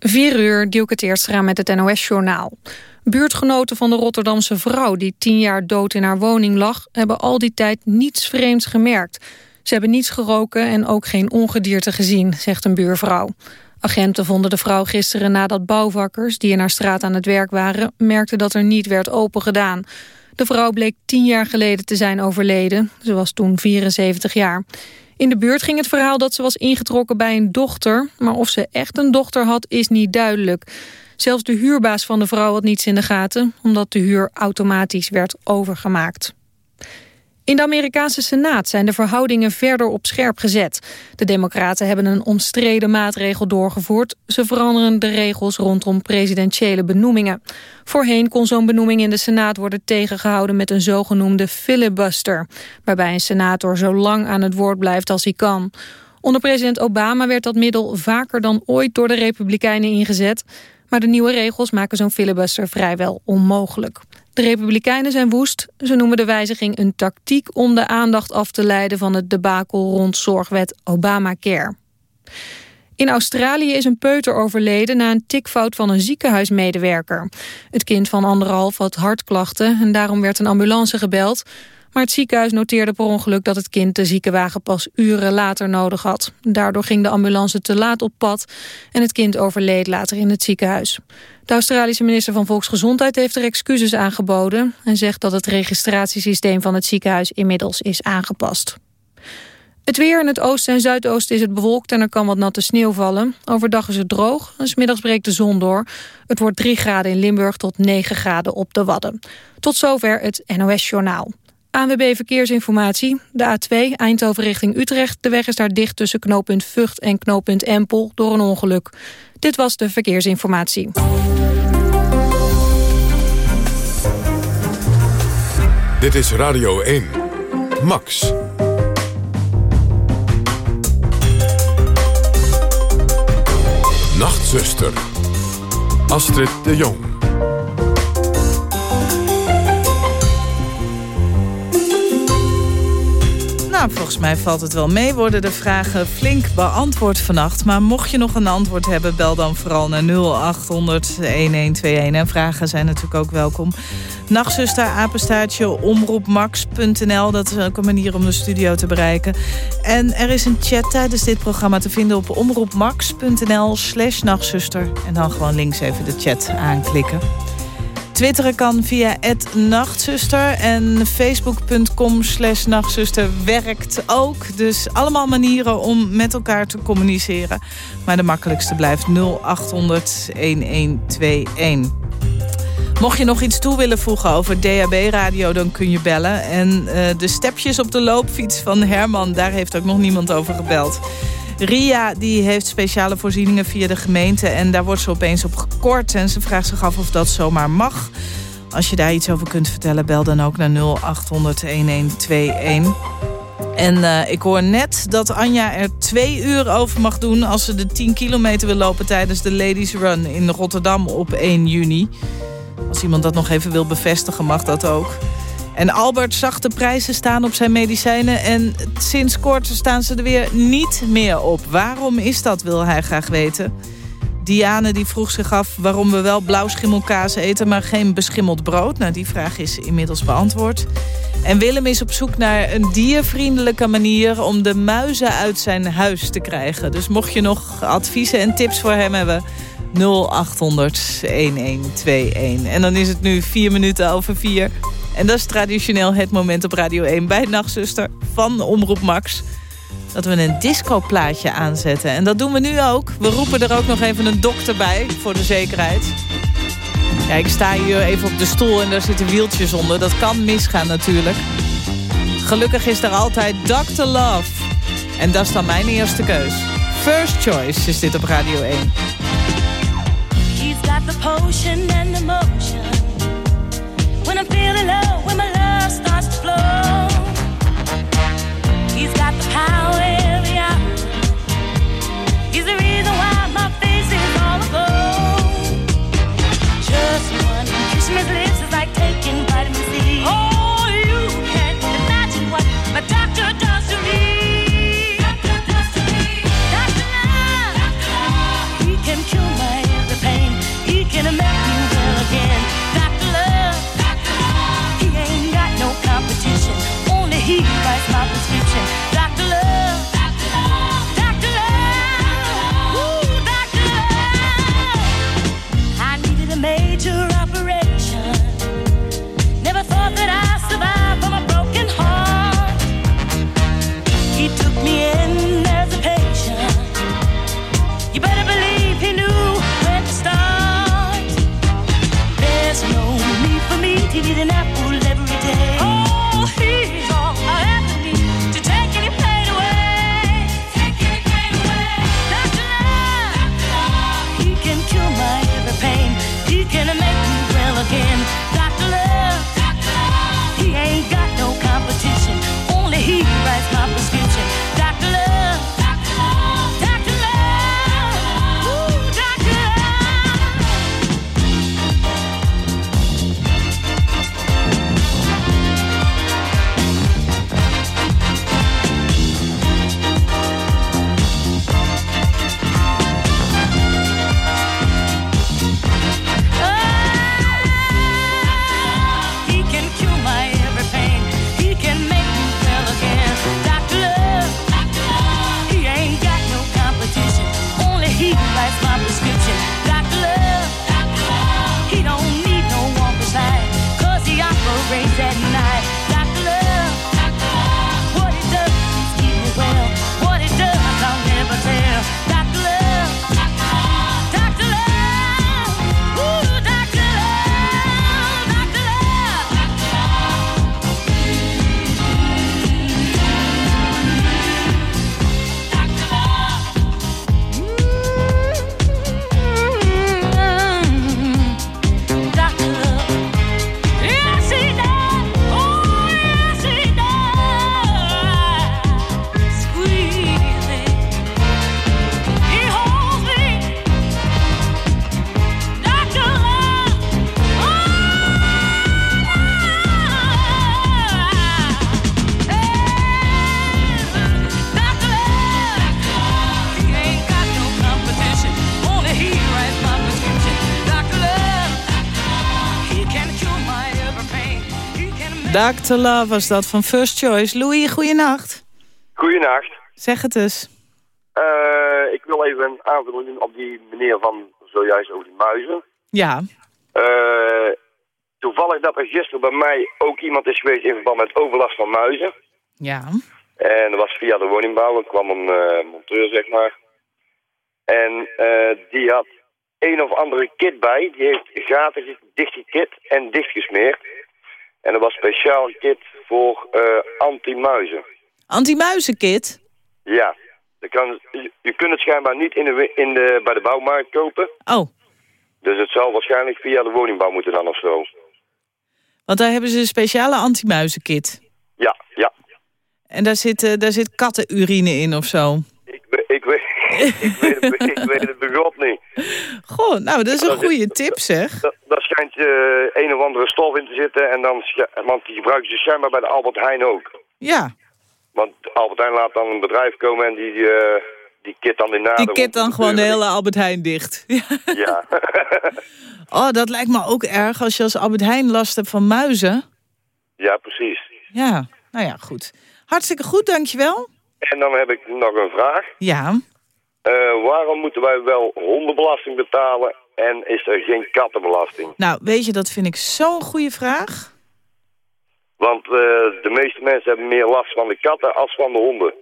4 uur, Dielke Teerstra met het NOS-journaal. Buurtgenoten van de Rotterdamse vrouw die tien jaar dood in haar woning lag... hebben al die tijd niets vreemds gemerkt. Ze hebben niets geroken en ook geen ongedierte gezien, zegt een buurvrouw. Agenten vonden de vrouw gisteren nadat bouwvakkers... die in haar straat aan het werk waren, merkten dat er niet werd opengedaan. De vrouw bleek tien jaar geleden te zijn overleden. Ze was toen 74 jaar. In de buurt ging het verhaal dat ze was ingetrokken bij een dochter... maar of ze echt een dochter had, is niet duidelijk. Zelfs de huurbaas van de vrouw had niets in de gaten... omdat de huur automatisch werd overgemaakt. In de Amerikaanse Senaat zijn de verhoudingen verder op scherp gezet. De democraten hebben een omstreden maatregel doorgevoerd. Ze veranderen de regels rondom presidentiële benoemingen. Voorheen kon zo'n benoeming in de Senaat worden tegengehouden met een zogenoemde filibuster. Waarbij een senator zo lang aan het woord blijft als hij kan. Onder president Obama werd dat middel vaker dan ooit door de Republikeinen ingezet. Maar de nieuwe regels maken zo'n filibuster vrijwel onmogelijk. De Republikeinen zijn woest. Ze noemen de wijziging een tactiek om de aandacht af te leiden van het debakel rond zorgwet Obamacare. In Australië is een peuter overleden na een tikfout van een ziekenhuismedewerker. Het kind van anderhalf had hartklachten en daarom werd een ambulance gebeld. Maar het ziekenhuis noteerde per ongeluk dat het kind de ziekenwagen pas uren later nodig had. Daardoor ging de ambulance te laat op pad en het kind overleed later in het ziekenhuis. De Australische minister van Volksgezondheid heeft er excuses aangeboden... en zegt dat het registratiesysteem van het ziekenhuis inmiddels is aangepast. Het weer in het oosten en zuidoosten is het bewolkt en er kan wat natte sneeuw vallen. Overdag is het droog en smiddags breekt de zon door. Het wordt 3 graden in Limburg tot 9 graden op de Wadden. Tot zover het NOS Journaal. ANWB Verkeersinformatie. De A2 Eindhoven richting Utrecht. De weg is daar dicht tussen knooppunt Vught en knooppunt Empel door een ongeluk. Dit was de verkeersinformatie. Dit is Radio 1. Max. Nachtzuster. Astrid de Jong. Nou, volgens mij valt het wel mee. Worden de vragen flink beantwoord vannacht. Maar mocht je nog een antwoord hebben, bel dan vooral naar 0800 1121. En vragen zijn natuurlijk ook welkom. Nachtzuster, apenstaartje, omroepmax.nl. Dat is ook een manier om de studio te bereiken. En er is een chat tijdens dit programma te vinden op omroepmax.nl slash nachtzuster. En dan gewoon links even de chat aanklikken. Twitteren kan via nachtzuster en facebook.com slash nachtzuster werkt ook. Dus allemaal manieren om met elkaar te communiceren. Maar de makkelijkste blijft 0800 1121. Mocht je nog iets toe willen voegen over DHB-radio, dan kun je bellen. En uh, de stepjes op de loopfiets van Herman, daar heeft ook nog niemand over gebeld. Ria die heeft speciale voorzieningen via de gemeente... en daar wordt ze opeens op gekort. En ze vraagt zich af of dat zomaar mag. Als je daar iets over kunt vertellen, bel dan ook naar 0800-1121. En uh, ik hoor net dat Anja er twee uur over mag doen... als ze de 10 kilometer wil lopen tijdens de Ladies Run in Rotterdam op 1 juni. Als iemand dat nog even wil bevestigen, mag dat ook. En Albert zag de prijzen staan op zijn medicijnen... en sinds kort staan ze er weer niet meer op. Waarom is dat, wil hij graag weten. Diane die vroeg zich af waarom we wel blauwschimmelkaas eten... maar geen beschimmeld brood. Nou, die vraag is inmiddels beantwoord. En Willem is op zoek naar een diervriendelijke manier... om de muizen uit zijn huis te krijgen. Dus mocht je nog adviezen en tips voor hem hebben... 0800 1121. En dan is het nu vier minuten over vier... En dat is traditioneel het moment op Radio 1 bij Nachtzuster van Omroep Max. Dat we een discoplaatje aanzetten. En dat doen we nu ook. We roepen er ook nog even een dokter bij, voor de zekerheid. Ja, ik sta hier even op de stoel en daar zitten wieltjes onder. Dat kan misgaan natuurlijk. Gelukkig is er altijd Dr. Love. En dat is dan mijn eerste keus. First choice is dit op Radio 1. He's got the potion and the motion. When I'm feeling low, when my love starts to flow, he's got the power. He's the reason why Dr. Love was dat van First Choice. Louis, goeienacht. Goeienacht. Zeg het eens. Uh, ik wil even een aanvulling doen op die meneer van zojuist over die muizen. Ja. Uh, toevallig dat er gisteren bij mij ook iemand is geweest in verband met overlast van muizen. Ja. En dat was via de woningbouw. Er kwam een uh, monteur, zeg maar. En die had een of andere kit bij. Die heeft gaten dichtgekit en dichtgesmeerd. En dat was speciaal kit voor uh, anti-muizen. Anti-muizenkit? Ja. kan, je, kunt het schijnbaar niet in de, in de, bij de bouwmarkt kopen. Oh. Dus het zal waarschijnlijk via de woningbouw moeten dan of zo. Want daar hebben ze een speciale anti-muizenkit. Ja, ja. En daar zit, uh, daar zit kattenurine in of zo? Ik, weet, het, ik weet het begot niet. Goh, nou, dat is een goede tip, zeg. Dat, daar schijnt uh, een of andere stof in te zitten. En dan, want die gebruiken ze schijnbaar bij de Albert Heijn ook. Ja. Want Albert Heijn laat dan een bedrijf komen en die, uh, die kit dan in nader. Die kit dan gewoon de hele Albert Heijn dicht. Ja. oh, dat lijkt me ook erg als je als Albert Heijn last hebt van muizen. Ja, precies. Ja, nou ja, goed. Hartstikke goed, dankjewel. En dan heb ik nog een vraag. Ja. Uh, waarom moeten wij wel hondenbelasting betalen en is er geen kattenbelasting? Nou, weet je, dat vind ik zo'n goede vraag. Want uh, de meeste mensen hebben meer last van de katten als van de honden.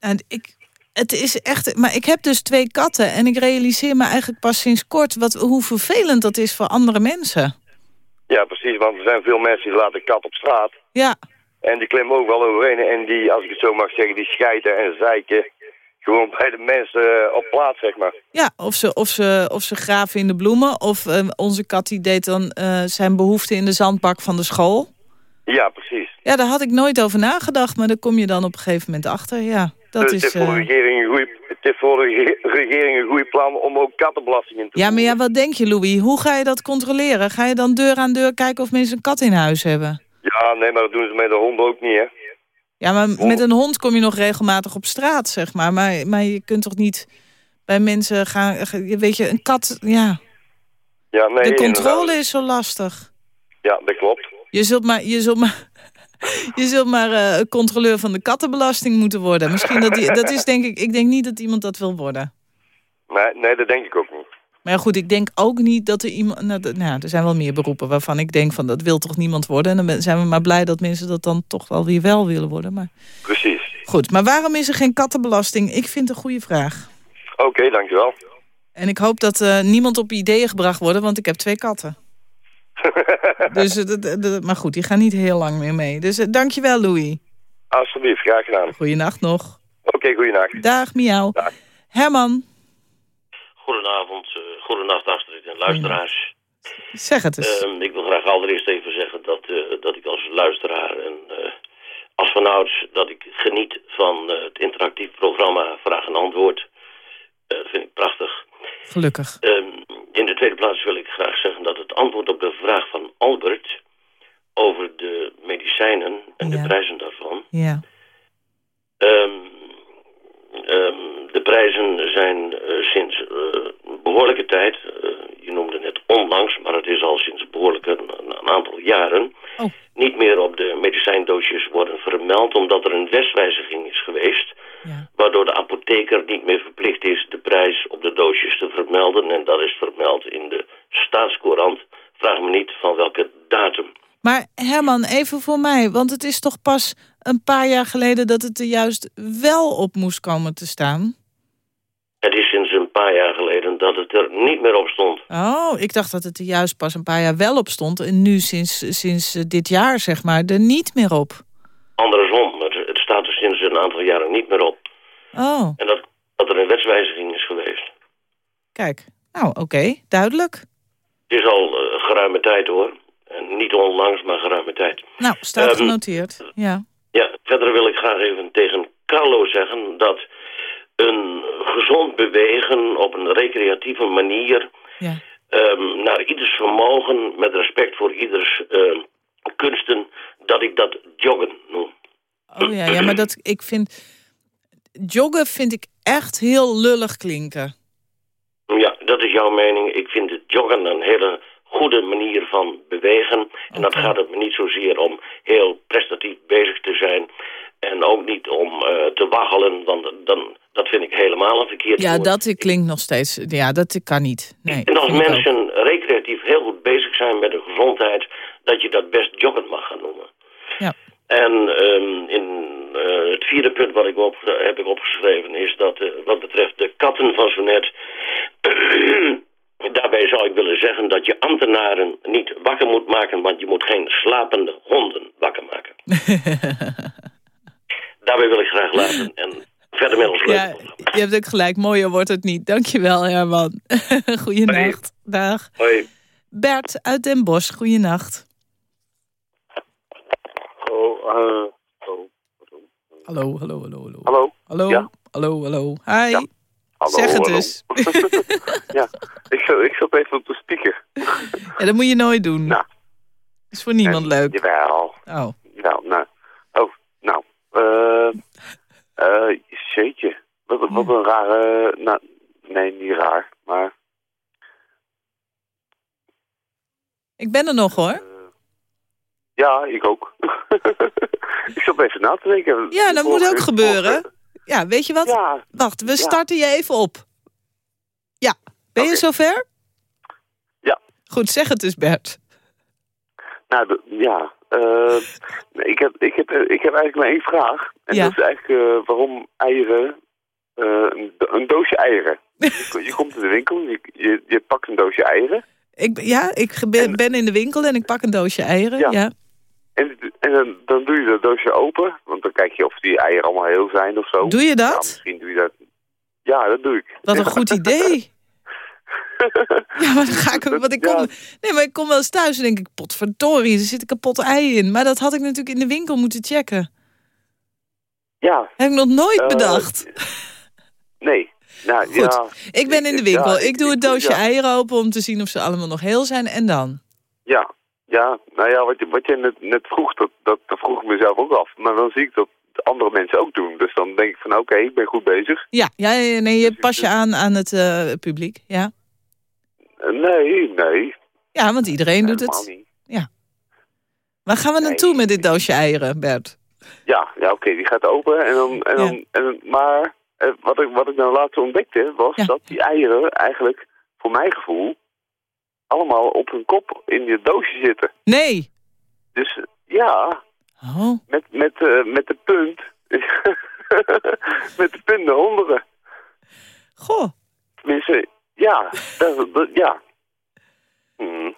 En ik, het is echt, maar ik heb dus twee katten en ik realiseer me eigenlijk pas sinds kort wat, hoe vervelend dat is voor andere mensen. Ja, precies, want er zijn veel mensen die laten kat op straat. Ja. En die klimmen ook wel overheen en die, als ik het zo mag zeggen, die schijten en zeiken gewoon bij de mensen eh, op plaats, zeg maar. Ja, of ze, of ze, of ze graven in de bloemen. Of uh, onze kat die deed dan uh, zijn behoefte in de zandbak van de school. Ja, precies. Ja, daar had ik nooit over nagedacht. Maar daar kom je dan op een gegeven moment achter. Ja, dat dus is, het, is voor de regering een goeie, het is voor de regering een goed plan om ook kattenbelasting in te Ja, maar ja, wat denk je, Louis? Hoe ga je dat controleren? Ga je dan deur aan deur kijken of mensen een kat in huis hebben? Ja, nee, maar dat doen ze met de honden ook niet, hè? Ja, maar met een hond kom je nog regelmatig op straat, zeg maar. Maar, maar je kunt toch niet bij mensen gaan... Weet je, een kat, ja... ja nee, de controle is zo lastig. Ja, dat klopt. Je zult maar... Je zult maar je zult maar uh, controleur van de kattenbelasting moeten worden. Misschien dat, die, dat is denk ik... Ik denk niet dat iemand dat wil worden. Nee, nee dat denk ik ook Maar goed, ik denk ook niet dat er iemand... Nou, nou, er zijn wel meer beroepen waarvan ik denk van dat wil toch niemand worden. En dan zijn we maar blij dat mensen dat dan toch wel weer wel willen worden. Maar... Precies. Goed, maar waarom is er geen kattenbelasting? Ik vind het een goede vraag. Oké, dankjewel. En ik hoop dat uh, niemand op ideeën gebracht wordt, want ik heb twee katten. Dus, eh, maar goed, die gaan niet heel lang meer mee. Dus uh, dankjewel, Louis. Alsjeblieft, graag gedaan. Goeienacht nog. Oké, goeienacht. Dag, miauw. Dag. Herman, Goedenavond, uh, goedenacht Astrid en luisteraars. zeg het eens. Uh, ik wil graag allereerst even zeggen dat, uh, dat ik als luisteraar en uh, als vanouds dat ik geniet van het interactief programma Vraag en Antwoord. Dat vind ik prachtig. Gelukkig. Um, in de tweede plaats wil ik graag zeggen dat het antwoord op de vraag van Albert over de medicijnen en Ja. de prijzen daarvan. Ja. Um, um, de prijzen zijn uh, sinds uh, behoorlijke tijd, uh, je noemde net onlangs, maar het is al sinds behoorlijke een, een aantal jaren, Oh. niet meer op de medicijndoosjes worden vermeld, omdat er een wetswijziging is geweest, Ja. waardoor de apotheker niet meer verplicht is de prijs op de doosjes te vermelden. En dat is vermeld in de staatscourant. Vraag me niet van welke datum. Maar Herman, even voor mij, want het is toch pas een paar jaar geleden dat het er juist wel op moest komen te staan? Het is sinds een paar jaar geleden dat het er niet meer op stond. Oh, ik dacht dat het er juist pas een paar jaar wel op stond en nu sinds, sinds eh, dit jaar, zeg maar, er niet meer op. Andersom, het, het staat er sinds een aantal jaren niet meer op. Oh, En dat, dat er een wetswijziging is geweest. kijk. Nou, oké, duidelijk. Het is al eh, geruime tijd hoor. En niet onlangs, maar geruime tijd. Nou, staat Ehm, genoteerd. Ja. Ja, verder wil ik graag even tegen Carlo zeggen dat een gezond bewegen op een recreatieve manier ja. ehm, naar ieders vermogen, met respect voor ieders ehm, kunsten, dat ik dat joggen noem. Oh ja, ja, maar dat, ik vind... Joggen vind ik echt heel lullig klinken. Ja, dat is jouw mening. Ik vind het joggen een hele goede manier van bewegen. En dat gaat het me niet zozeer om heel prestatief bezig te zijn. En ook niet om eh, te waggelen, want dan, dat vind ik helemaal een verkeerd Ja, woord. dat klinkt nog steeds... Ja, dat kan niet. Nee, En als mensen recreatief heel goed bezig zijn met hun gezondheid, dat je dat best joggen mag gaan noemen. Ja. En ehm, in eh, het vierde punt wat ik op, heb ik opgeschreven is dat eh, wat betreft de katten van zo net. Daarbij zou ik willen zeggen dat je ambtenaren niet wakker moet maken, want je moet geen slapende honden wakker maken. daarbij wil ik graag laten en verder met ons Ja, je hebt ook gelijk. Mooier wordt het niet. Dankjewel, Herman. Goeienacht. Dag. Hoi. Bert uit Den Bosch, goeienacht. Oh, uh, oh. Hallo, hallo, hallo, hallo. Hallo? Hallo, Ja? hallo, hallo. Hi. Ja. Hallo, zeg het hallo. eens. ja, ik zat, ik zat even op de speaker. Ja, dat moet je nooit doen. Nou. is voor niemand leuk. Jawel. Oh, Nou, nou. Oh, nou. eh eh jeetje. Wat, wat een rare... Nou, nee, niet raar, maar... ik ben er nog hoor. eh, ja, ik ook. ik zat even na te denken. Ja, dat moet ook gebeuren. Ja, weet je wat? Ja, Wacht, we starten je even op. Ja, ben je Oké. zover? Ja. Goed, zeg het dus Bert. nou, ja. eh, ik, heb, ik, heb, ik heb eigenlijk maar één vraag. En Ja. dat is eigenlijk eh, waarom eieren... eh, een, do- een doosje eieren. je, je komt in de winkel, je, je, je pakt een doosje eieren. Ik, ja, ik ben, En- ben in de winkel en ik pak een doosje eieren. Ja. Ja. En, en dan, dan doe je dat doosje open. Want dan kijk je of die eieren allemaal heel zijn of zo. Doe je Ja, dat? misschien doe je dat. Ja, dat doe ik. Wat een goed idee. Ja, maar dan ga ik, want ik kom, Ja. nee, maar ik kom wel eens thuis en denk ik, potverdorie, er zit een kapot ei in. Maar dat had ik natuurlijk in de winkel moeten checken. Ja, Heb ik nog nooit Eh, bedacht. nee. Nou, Goed. ja. Ik ben in de ja, winkel. ik- ik doe het doosje ja. eieren open om te zien of ze allemaal nog heel zijn. En dan? Ja, ja. Nou ja, wat je, wat je net, net vroeg, dat, dat, dat vroeg ik mezelf ook af. Maar dan zie ik dat andere mensen ook doen. Dus dan denk ik van, oké, ik ben goed bezig. Ja, ja, ja, nee, je pas je aan aan het eh, publiek. Ja. Eh, nee, nee. ja, want iedereen doet het. niet. Waar gaan we Nee. naartoe met dit doosje eieren, Bert? Ja, ja oké, die gaat open. En dan, en dan, Ja. en, maar eh, wat, ik, wat ik nou laatst ontdekte, was Ja. dat die eieren eigenlijk, voor mijn gevoel, allemaal op hun kop in je doosje zitten. Nee. Dus ja, Oh, met, met, eh, met de punt, met de punt naar onderen. goh. Tenminste, ja, dat, dat- ja. Hmm.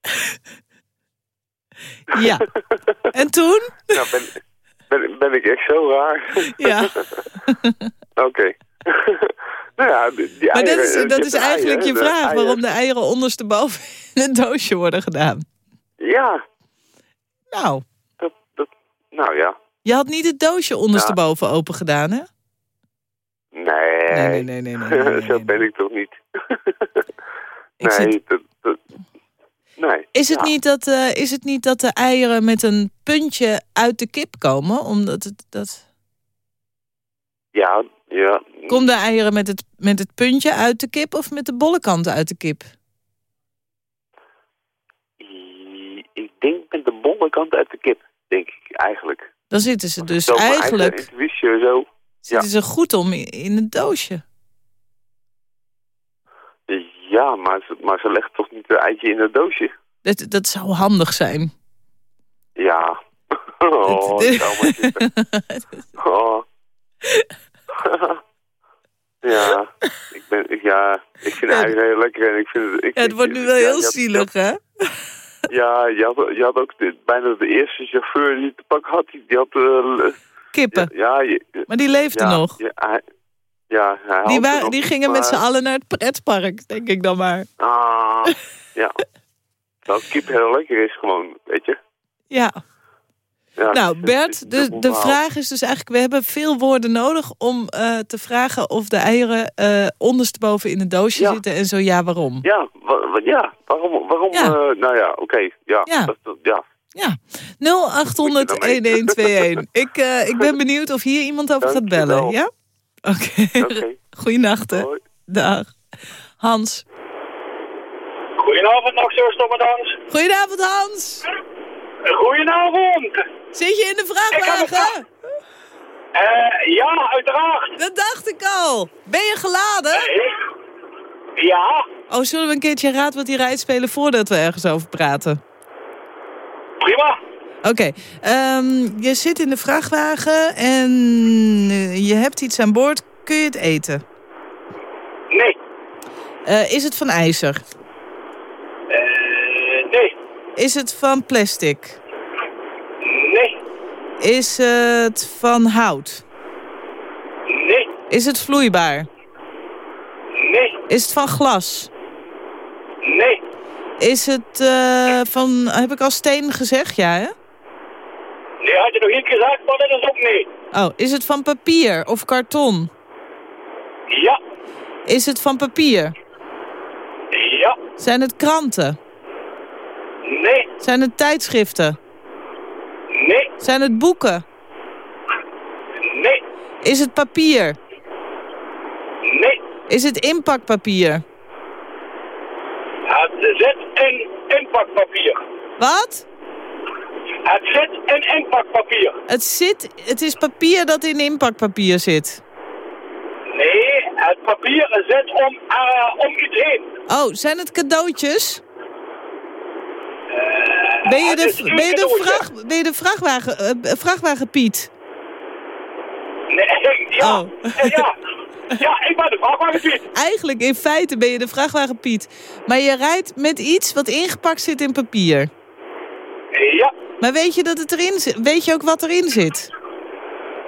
Ja. En toen? Nou, ben, ben, ben ik echt zo raar? Ja. Oké. Nou ja, die, Maar dat is, dat is eigenlijk je eieren, vraag. eieren- Waarom de eieren ondersteboven in een doosje worden gedaan. Ja, Nou, dat, dat, nou ja. je had niet het doosje ondersteboven open gedaan, hè? Nee, Nee, nee, nee, nee, nee, nee, nee, zo ben ik toch niet. Nee, zit- dat, dat, nee. Is het, Ja. niet dat, eh, is het niet dat de eieren met een puntje uit de kip komen? Omdat het, dat... Ja, ja. Komen de eieren met het, met het puntje uit de kip of met de bolle kant uit de kip? Ik denk met de bolle kant uit de kip, denk ik eigenlijk. Dan zitten ze dus Zo, eigenlijk intuïtie zo. zitten ze goed om in, het doosje. Ja, maar ze, maar ze legt toch niet een eitje in het doosje? Dat, dat zou handig zijn. Ja. Oh, Het- zou maar zitten. Oh. ja, ik ben, ik- ja, ik vind Ja, eieren heel lekker en ik vind het... Ik, Ja, het wordt nu wel ja, heel zielig, hè? Ja, je had, je had ook de- bijna de eerste chauffeur die te pak had, die, die had... eh, Kippen. ja, je, Maar die leefde nog. Ja, hij, ja, hij Die, nog, die gingen met z'n allen naar het pretpark, denk ik dan maar. Ah, ja. Dat kip heel lekker is gewoon, weet je. Ja. Ja, Nou, Bert, een de, de vraag is dus eigenlijk... we hebben veel woorden nodig om eh, te vragen... of de eieren eh ondersteboven in het doosje Ja. zitten en zo ja, waarom? Ja, wa- ja, waarom, waarom, Ja. eh, nou ja, oké, ja, Ja. Dat, dat- ja. Ja, 0800-1121. Ik, eh, ik ben benieuwd of hier iemand over gaat bellen. Ja? Oké. Oké. Goeienacht, hè. Hoi. Dag. Hans. Goedenavond nog, met Hans. Goedenavond, Hans. Goedenavond. Zit je in de vrachtwagen? Eh, ja, uiteraard. Dat dacht ik al. Ben je geladen? Ja, Oh, zullen we een keertje raad wat die rijdt spelen voordat we ergens over praten? prima. Oké, ehm, je zit in de vrachtwagen en eh, je hebt iets aan boord. Kun je het eten? Nee. Is het van ijzer? Nee. Is het van plastic? Is het van hout? Nee. Is het vloeibaar? Nee. Is het van glas? Nee. Is het eh, van, heb ik al steen gezegd? Ja, hè? Nee, had je nog niet gezegd, maar dat is ook nee. Oh, is het van papier of karton? Ja. Is het van papier? Ja. Zijn het kranten? Nee. Zijn het tijdschriften? Zijn het boeken? Nee. Is het papier? Nee. Is het inpakpapier? Het zit in inpakpapier. Wat? Het zit in inpakpapier. Het zit, het is papier dat in inpakpapier zit. Nee, het papier zit om, eh, om iets heen. Oh, zijn het cadeautjes? Ben je de, ben je de, vracht, ben je de vrachtwagen, eh, vrachtwagen Piet? Nee, ja. Oh. Ja. Ja, ik ben de vrachtwagenpiet. Eigenlijk in feite ben je de vrachtwagen Piet. Maar je rijdt met iets wat ingepakt zit in papier. Ja. Maar weet je dat het erin zit? Weet je ook wat erin zit?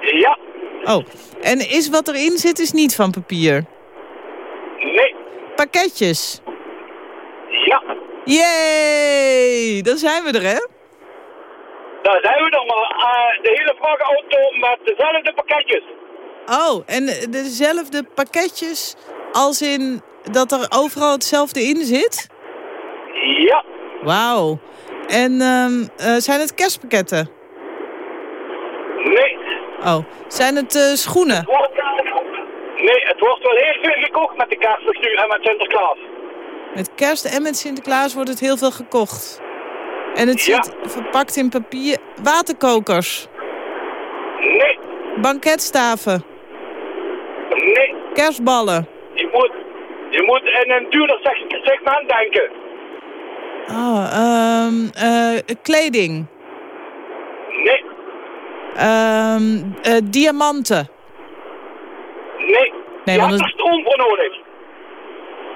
Ja. Oh, en is wat erin zit is niet van papier? Nee. Pakketjes. Yay! Dan zijn we er, hè? Daar zijn we nog maar. eh, de hele vrachtauto met dezelfde pakketjes. Oh, en dezelfde pakketjes als in dat er overal hetzelfde in zit? Ja. Wauw. En ehm, eh, zijn het kerstpakketten? Nee. Oh, zijn het eh, schoenen? Wordt- Nee, het wordt wel heel veel gekocht met de kerstfiguur en met Sinterklaas. Met kerst en met Sinterklaas wordt het heel veel gekocht. En het Ja. zit verpakt in papier. Waterkokers, Nee. banketstaven, Nee. kerstballen. Je moet, je moet in een duurder seg- segment denken. Oh, ehm, eh, kleding. Nee. Ehm, eh, diamanten. Nee. Nee, je want het- er stroom voor nodig.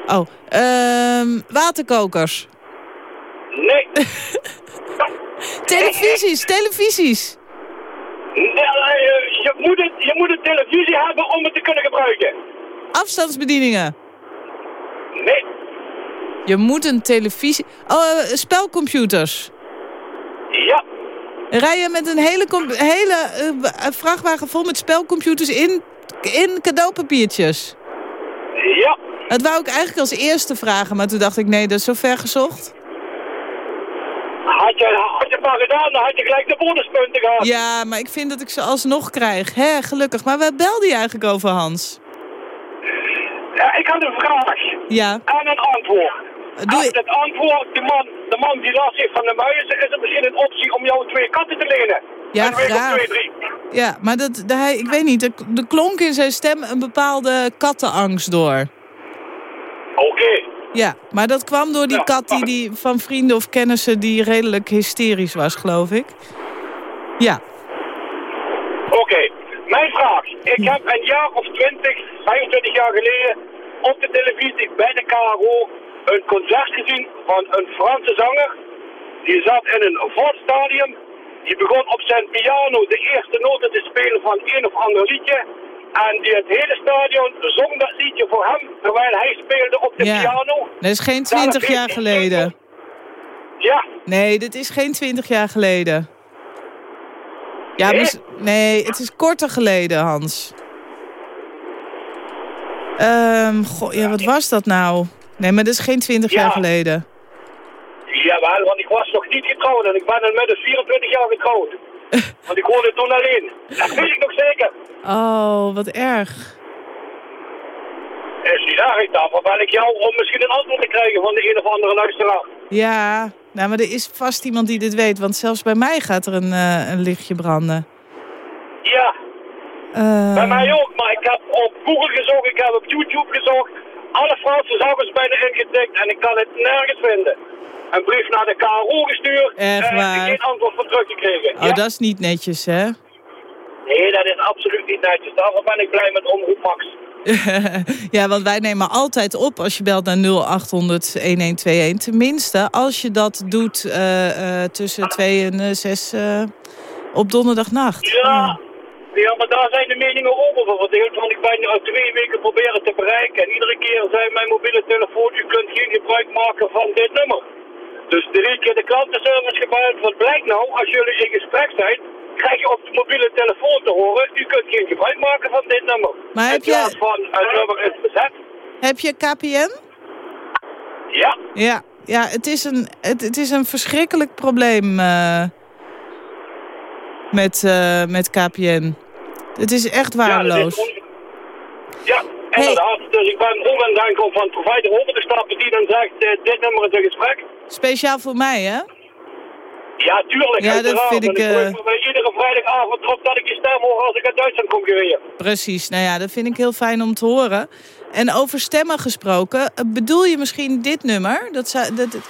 Oh, ehm, waterkokers. Nee. televisies, televisies. Nee, eh, je, moet het, je moet een televisie hebben om het te kunnen gebruiken. Afstandsbedieningen. Nee. Je moet een televisie... Oh, eh, spelcomputers. Ja. Rij je met een hele, hele eh, vrachtwagen vol met spelcomputers in, in cadeaupapiertjes? Ja. Dat wou ik eigenlijk als eerste vragen, maar toen dacht ik, nee, dat is zo ver gezocht. Had je, had je maar gedaan, dan had je gelijk de bonuspunten gehad. Ja, maar ik vind dat ik ze alsnog krijg. Hè, gelukkig. Maar waar belde je eigenlijk over, Hans? Ja, ik had een vraag. Ja. En een antwoord. Doe je- het antwoord, de man, de man die last heeft van de muizen, is het misschien een optie om jou twee katten te lenen. Ja, graag. twee, drie. Ja, maar dat, de, hij, ik weet niet, er, er klonk in zijn stem een bepaalde kattenangst door. Oké. Ja, maar dat kwam door die Ja, kat die, die van vrienden of kennissen die redelijk hysterisch was, geloof ik. Ja, Oké, mijn vraag. Ik heb een jaar of 20, 25 jaar geleden op de televisie bij de KRO een concert gezien van een Franse zanger. Die zat in een vol stadium. Die begon op zijn piano de eerste noten te spelen van een of ander liedje. En die het hele stadion zong dat liedje voor hem terwijl hij speelde op de ja. piano. Dat is geen 20 jaar geleden. Ja, Nee, dit is geen 20 jaar geleden. Ja, Nee? mis- nee, het is korter geleden, Hans. Ehm, goh, ja, wat was dat nou? Nee, maar dat is geen 20 Ja. jaar geleden. Jawel, want ik was nog niet getrouwd en ik ben met een 24 jaar getrouwd. Want ik woonde toen alleen. Dat weet ik nog zeker. Oh, wat erg. Is niet erg, daarvoor bel ik jou om misschien een antwoord te krijgen van de een of andere luisteraar. Ja, nou, maar er is vast iemand die dit weet. Want zelfs bij mij gaat er een, eh, een lichtje branden. Ja, Eh, bij mij ook, maar ik heb op Google gezocht, ik heb op YouTube gezocht. Alle Franse zangers bijna ingetikt en ik kan het nergens vinden. Een brief naar de KRO gestuurd Echt en waar? geen antwoord van teruggekregen. Oh, ja? dat is niet netjes, hè? Nee, dat is absoluut niet netjes. Daarom ben ik blij met Omroep Max. ja, want wij nemen altijd op als je belt naar 0800-1121. Tenminste, als je dat doet eh, eh, tussen 2 en 6 op donderdagnacht. Ja. Ja, maar daar zijn de meningen over verdeeld. Want ik ben nu al twee weken proberen te bereiken. En iedere keer zei mijn mobiele telefoon, u kunt geen gebruik maken van dit nummer. Dus drie keer de klantenservice gebeld. Wat blijkt nou, als jullie in gesprek zijn, krijg je op de mobiele telefoon te horen, u kunt geen gebruik maken van dit nummer. Maar heb je- van het nummer is bezet. Heb je KPN? Ja. Ja, ja het, is een, het, het is een verschrikkelijk probleem eh, met, eh, met KPN. Het is echt Ja, ja, inderdaad. Dus ik ben denken om van provider over te stappen die dan zegt, eh, dit nummer is een gesprek. Speciaal voor mij, hè? Ja, tuurlijk. Ja, dat vind ik, En bij iedere vrijdagavond erop dat ik je stem hoor als ik uit Duitsland kom gereden. Precies, nou ja, dat vind ik heel fijn om te horen. En over stemmen gesproken, eh, bedoel je misschien dit nummer? Dat zou, dat, dat-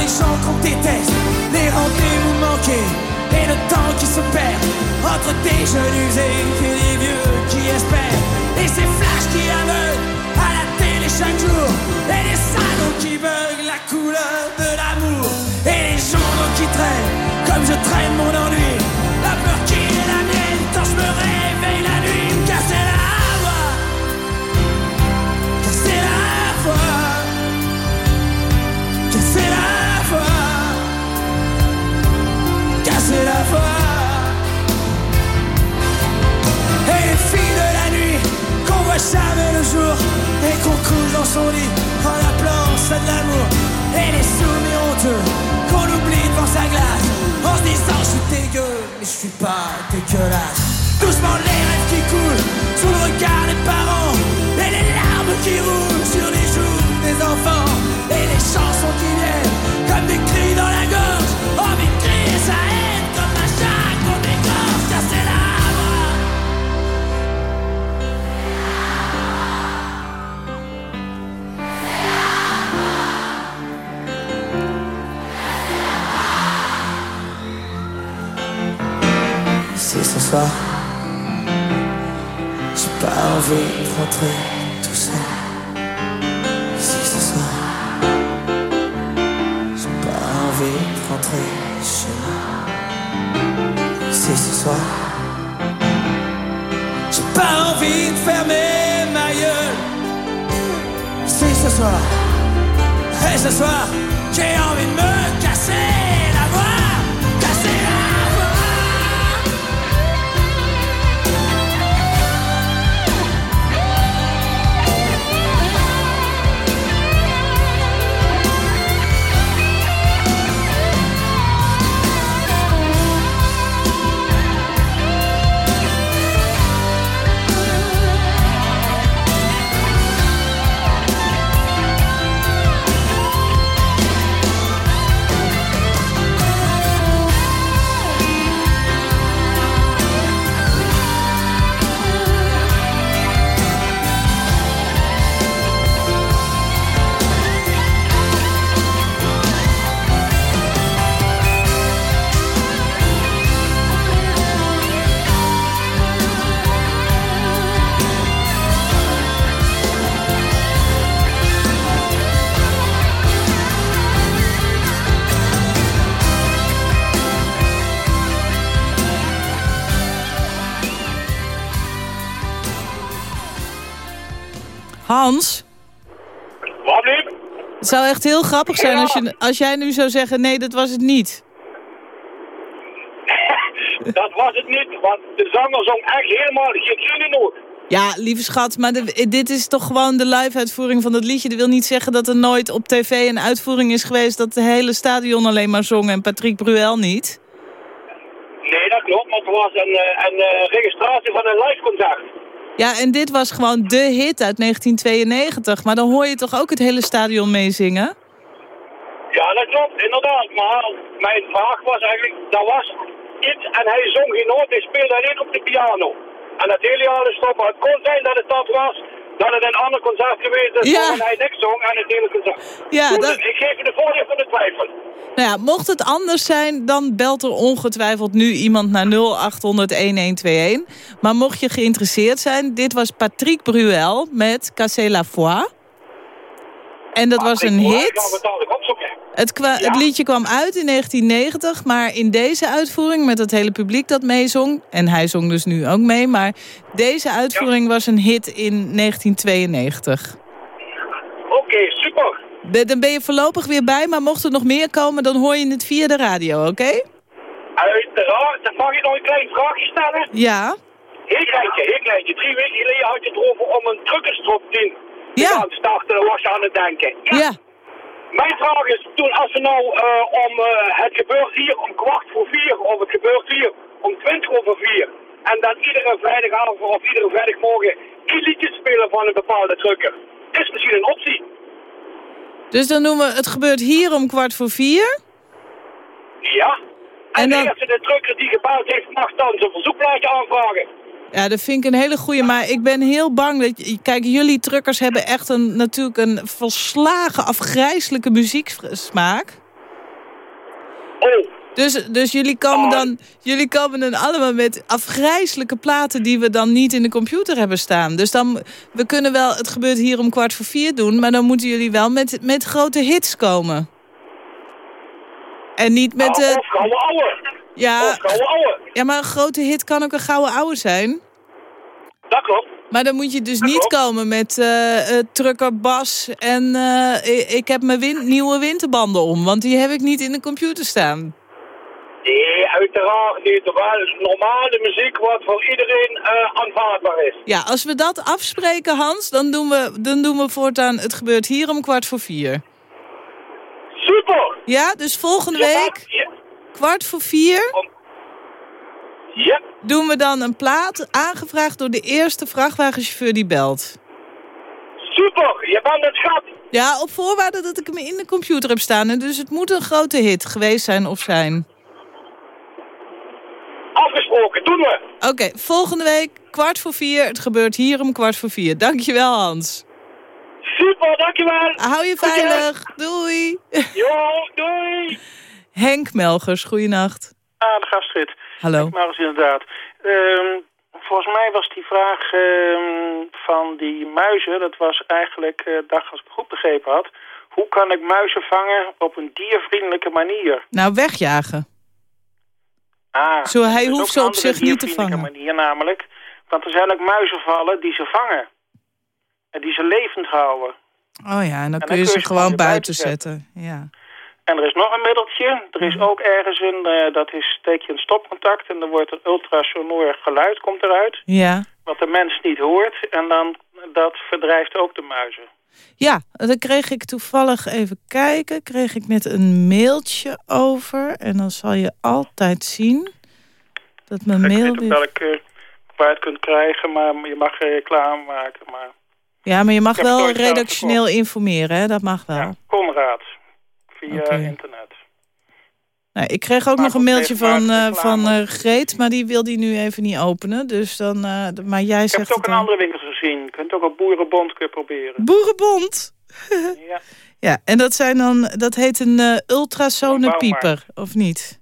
les gens qu'on déteste. Les rendez-vous manqués et le temps qui se perd entre des jeunes usés et des vieux qui espèrent. Et ces flashs qui aveuglent à la télé chaque jour. Et les salons qui veulent la couleur de l'amour. Et les journaux qui traînent comme je traîne mon ennui. La peur qui est la mienne quand je me réveille la j'ai pas envie de rentrer Hans, Wat liep? het zou echt heel grappig zijn als, je, als jij nu zou zeggen... nee, dat was het niet. Dat was het niet, want de zanger zong echt helemaal geen noot. Ja, lieve schat, maar de- dit is toch gewoon de live-uitvoering van dat liedje. Dat wil niet zeggen dat er nooit op tv een uitvoering is geweest... dat de hele stadion alleen maar zong en Patrick Bruel niet. Nee, dat klopt, maar het was een, eh, een eh, registratie van een live concert. Ja, en dit was gewoon de hit uit 1992. Maar dan hoor je toch ook het hele stadion meezingen? Ja, dat klopt, inderdaad. Maar mijn vraag was eigenlijk, dat was iets en hij zong geen noot, hij speelde alleen op de piano. En dat hele jaar stoppen. Het kon zijn dat het dat was, dat het een ander concert geweest is, Ja. en hij niks zong en het hele concert. Ja, Goed, dat- Ik geef je de voordeel van de twijfel. Nou ja, mocht het anders zijn, dan belt er ongetwijfeld nu iemand naar 0800-1121. Maar mocht je geïnteresseerd zijn, dit was Patrick Bruel met Cassé la Foi. En dat was een hit. het. Het, liedje kwam uit in 1990, maar in deze uitvoering met het hele publiek dat meezong... en hij zong dus nu ook mee, maar deze uitvoering was een hit in 1992. Oké, super. Be- Dan ben je voorlopig weer bij, maar mocht er nog meer komen... dan hoor je het via de radio, oké? Uiteraard, dan mag ik nog een klein vraagje stellen. Ja. Heel kleintje, heel kleintje. Drie weken geleden had je het erover om een truckerstrop te Ja. Daar was je aan het denken. Ja. Mijn vraag is, toen als we nou eh, om, eh, het gebeurt hier om kwart voor vier, of het gebeurt hier om twintig over vier, en dan iedere vrijdagavond of iedere vrijdagmorgen een liedje spelen van een bepaalde trucker, is misschien een optie. Dus dan noemen we het gebeurt hier om kwart voor vier. Ja. En, En dan- de trucker die gebeld heeft, mag dan zijn verzoekplaatje aanvragen. Ja, dat vind ik een hele goeie. Maar ik ben heel bang dat... Kijk, jullie truckers hebben echt een, natuurlijk een volslagen afgrijzelijke muzieksmaak. Oh, Dus, dus jullie, komen Oh. dan, jullie komen dan allemaal met afgrijzelijke platen... die we dan niet in de computer hebben staan. Dus dan, we kunnen wel, het gebeurt hier om kwart voor vier doen... maar dan moeten jullie wel met, met grote hits komen. En niet met... nou, eh, of ouwe. Ja, Of gouden ouwe. ja, maar een grote hit kan ook een gouden ouwe zijn... Dat klopt. Maar dan moet je dus Dat niet klopt. komen met eh, trucker Bas en eh, ik, heb mijn win- nieuwe winterbanden om. Want die heb ik niet in de computer staan. Nee, uiteraard niet. Dat is normale muziek wat voor iedereen aanvaardbaar is. Ja, als we dat afspreken Hans, dan doen we, dan doen we voortaan het gebeurt hier om kwart voor vier. Super! Ja, dus volgende week, Ja. Kwart voor vier, ja. doen we dan een plaat aangevraagd door de eerste vrachtwagenchauffeur die belt. Super! Je bent het schat. Ja, op voorwaarde dat ik hem in de computer heb staan. En dus het moet een grote hit geweest zijn of zijn. Afgesproken, doen we. Oké, volgende week kwart voor vier. Het gebeurt hier om kwart voor vier. Dankjewel Hans. Super, dankjewel. Hou je veilig. Doei. Jo, doei. Henk Melgers, goeienacht. Ah, de gastrit. Hallo. Eens inderdaad. Ehm, volgens mij was die vraag ehm, van die muizen, dat was eigenlijk, eh dacht als ik het goed begrepen had, hoe kan ik muizen vangen op een diervriendelijke manier? Nou, wegjagen. Ah, Zo, hij hoeft ze op zich niet te diervriendelijke vangen. manier namelijk. Want er zijn ook muizenvallen die ze vangen. En die ze levend houden. Oh ja, en dan kun je kun ze je ze gewoon buiten buiten zetten. Ja. En er is nog een middeltje. Er is ook ergens een, eh, dat is, steek je een stopcontact en dan wordt een ultrasonor geluid komt eruit. Ja. Wat de mens niet hoort. En dan, dat verdrijft ook de muizen. Ja, dan kreeg ik toevallig even kijken. Kreeg ik net een mailtje over. En dan zal je altijd zien dat mijn Ik mail... weet op weer- welke waar je het kunt krijgen, maar je mag geen reclame maken. Maar Ja, maar je mag Ik wel redactioneel informeren, hè? Dat mag wel. ja, Conrad, via internet. Nou, ik kreeg ook Maar nog een mailtje van, eh, van eh, Greet, maar die wil die nu even niet openen. Dus dan, eh, maar jij Ik heb zegt het ook in andere winkels gezien. Je kunt ook op Boerenbond kun je proberen. Boerenbond. Ja. Ja, en dat zijn dan, dat heet een ultrasonenpieper, bouwmarkt. of niet?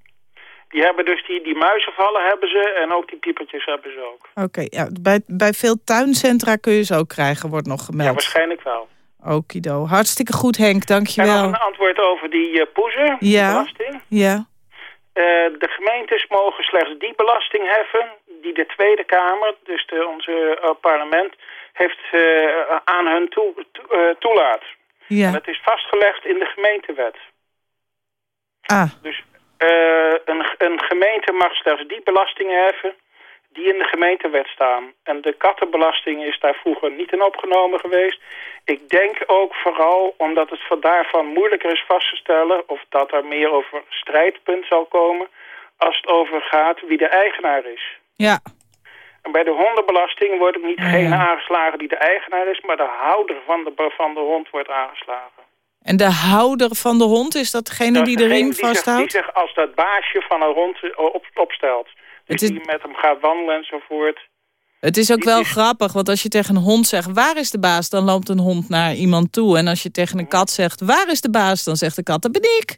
Die hebben dus die, die muizenvallen hebben ze en ook die piepertjes hebben ze ook. Oké, ja, bij, bij veel tuincentra kun je ze ook krijgen, wordt nog Ja, gemeld. waarschijnlijk wel. Okido. Hartstikke goed, Henk, En nog dankjewel. een antwoord over die poezen, die Ja. belasting. Ja, Eh, de gemeentes mogen slechts die belasting heffen die de Tweede Kamer, dus de, onze eh, parlement, heeft aan hun toe, toe- toelaat. En ja. dat is vastgelegd in de gemeentewet. Ah, Dus een, een gemeente mag slechts die belastingen heffen die in de gemeentewet staan. En de kattenbelasting is daar vroeger niet in opgenomen geweest. Ik denk ook vooral omdat het van daarvan moeilijker is vast te stellen... of dat er meer over strijdpunt zal komen als het over gaat wie de eigenaar is. ja. En bij de hondenbelasting wordt ook niet Ja, aangeslagen die de eigenaar is... maar de houder van de, van de hond wordt aangeslagen. En de houder van de hond, is dat degene Dat die de ring die zich, die vasthoudt? zich als dat baasje van een hond eh, op, opstelt. Het is- die met hem gaat wandelen enzovoort. Het is ook wel grappig, want als je tegen een hond zegt... waar is de baas, dan loopt een hond naar iemand toe. En als je tegen een kat zegt, waar is de baas, dan zegt de kat, dat ben ik.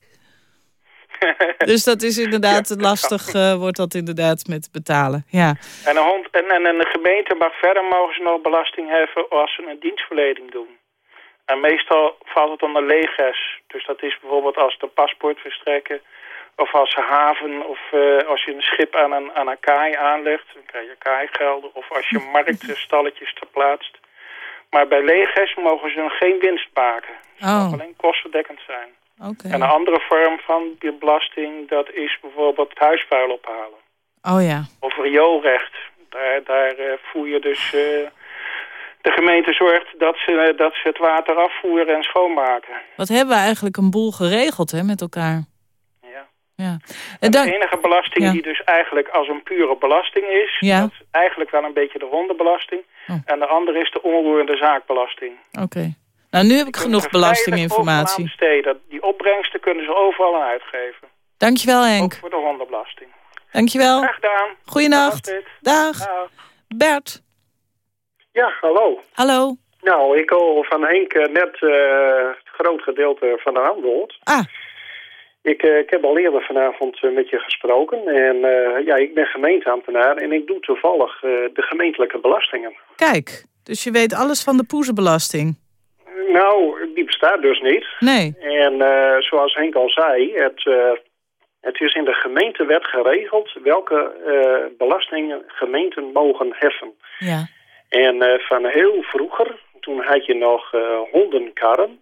Dus dat is inderdaad Ja, lastig, eh, wordt dat inderdaad met betalen. Ja. En een, hond, en, en een gemeente mag verder mogen ze nog belasting heffen als ze een dienstverlening doen. En meestal valt het onder leges. Dus dat is bijvoorbeeld als ze een paspoort verstrekken... of als ze haven of eh, als je een schip aan een, aan een kaai aanlegt... dan krijg je kaaigelden. Of als je marktstalletjes ter plaatst. Maar bij leges mogen ze geen winst maken. Ze Oh. mogen alleen kostendekkend zijn. Oké. En een andere vorm van belasting, dat is bijvoorbeeld huisvuil ophalen. Oh ja. Of rioolrecht. Daar, daar eh, voer je dus... eh, de gemeente zorgt dat ze, eh, dat ze het water afvoeren en schoonmaken. Wat hebben we eigenlijk een boel geregeld hè, met elkaar. Ja. En En de enige belasting Ja. die dus eigenlijk als een pure belasting is... Ja. dat is eigenlijk wel een beetje de hondenbelasting. Oh. En de andere is de onroerende zaakbelasting. Oké. Nou, nu heb ik genoeg belastinginformatie. Die opbrengsten kunnen ze overal aan uitgeven. Dankjewel Ook Henk. voor de hondenbelasting. Dankjewel. Graag gedaan. Goeienacht. Dag. Dag. Bert. Ja, hallo. Hallo. Nou, ik hoor van Henk eh, net eh, het groot gedeelte van de antwoord. Ah. Ik, eh, ik heb al eerder vanavond eh, met je gesproken. En eh, ja, ik ben gemeenteambtenaar en ik doe toevallig de gemeentelijke belastingen. Kijk, dus je weet alles van de poezenbelasting. Nou, die bestaat dus niet. Nee. En zoals Henk al zei, het, het is in de gemeentewet geregeld welke belastingen gemeenten mogen heffen. Ja. En van heel vroeger, toen had je nog hondenkarren.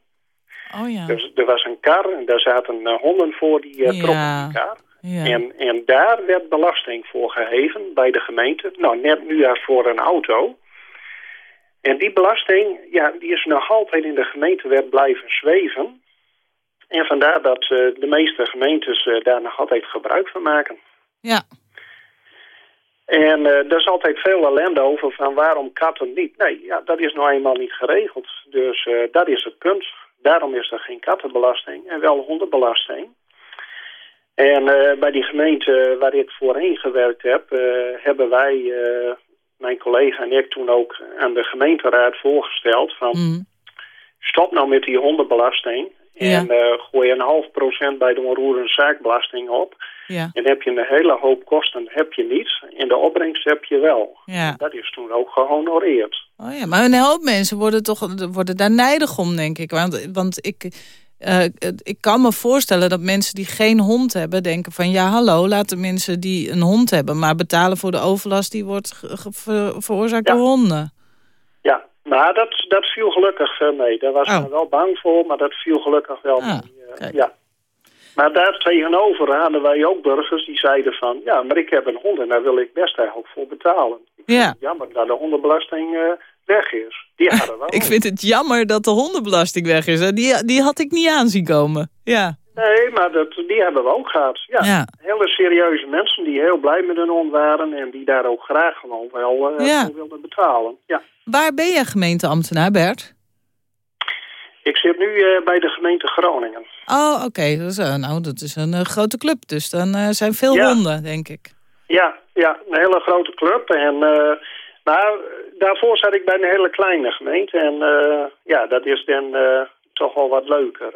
Oh ja. Dus er was een kar en daar zaten eh, honden voor die uh, trokken Ja. die kar. Ja. En, en daar werd belasting voor geheven bij de gemeente. Nou, net nu als voor een auto. En die belasting, ja, die is nog altijd in de gemeentewet blijven zweven. En vandaar dat eh, de meeste gemeentes daar nog altijd gebruik van maken. Ja. En eh er is altijd veel ellende over van waarom katten niet. Nee, ja, dat is nou eenmaal niet geregeld. Dus dat is het punt. Daarom is er geen kattenbelasting en wel hondenbelasting. En eh, bij die gemeente waar ik voorheen gewerkt heb, eh, hebben wij, eh, mijn collega en ik toen ook aan de gemeenteraad voorgesteld van Mm. stop nou met die hondenbelasting en eh, gooi een half procent bij de onroerende zaakbelasting op. Ja. En heb je een hele hoop kosten, heb je niet. En de opbrengst heb je wel. Ja. Dat is toen ook gehonoreerd. Oh ja, maar een hoop mensen worden, toch, worden daar nijdig om, denk ik. Want, want ik, eh, ik kan me voorstellen dat mensen die geen hond hebben... denken van ja, hallo, laten mensen die een hond hebben... maar betalen voor de overlast die wordt ver- veroorzaakt door honden. Ja, maar dat, dat viel gelukkig mee. Daar was Oh. ik wel bang voor, maar dat viel gelukkig wel Ah, mee. eh, ja. Maar daar tegenover hadden wij ook burgers die zeiden van... ja, maar ik heb een hond en daar wil ik best eigenlijk voor betalen. Ja. Jammer dat de hondenbelasting eh, weg is. Die hadden we Ik vind het jammer dat de hondenbelasting weg is. hè. Die, die had ik niet aanzien komen. Ja. Nee, maar dat, die hebben we ook gehad. Ja. Ja. Hele serieuze mensen die heel blij met hun hond waren... en die daar ook graag gewoon wel Ja. voor wilden betalen. Ja. Waar ben je gemeenteambtenaar, Bert? Ik zit nu eh, bij de gemeente Groningen. Oh, oké. Eh, nou, dat is een eh, grote club. Dus dan zijn veel Ja. honden, denk ik. Ja, ja, een hele grote club. En, maar daarvoor zat ik bij een hele kleine gemeente. En ja, dat is dan toch wel wat leuker.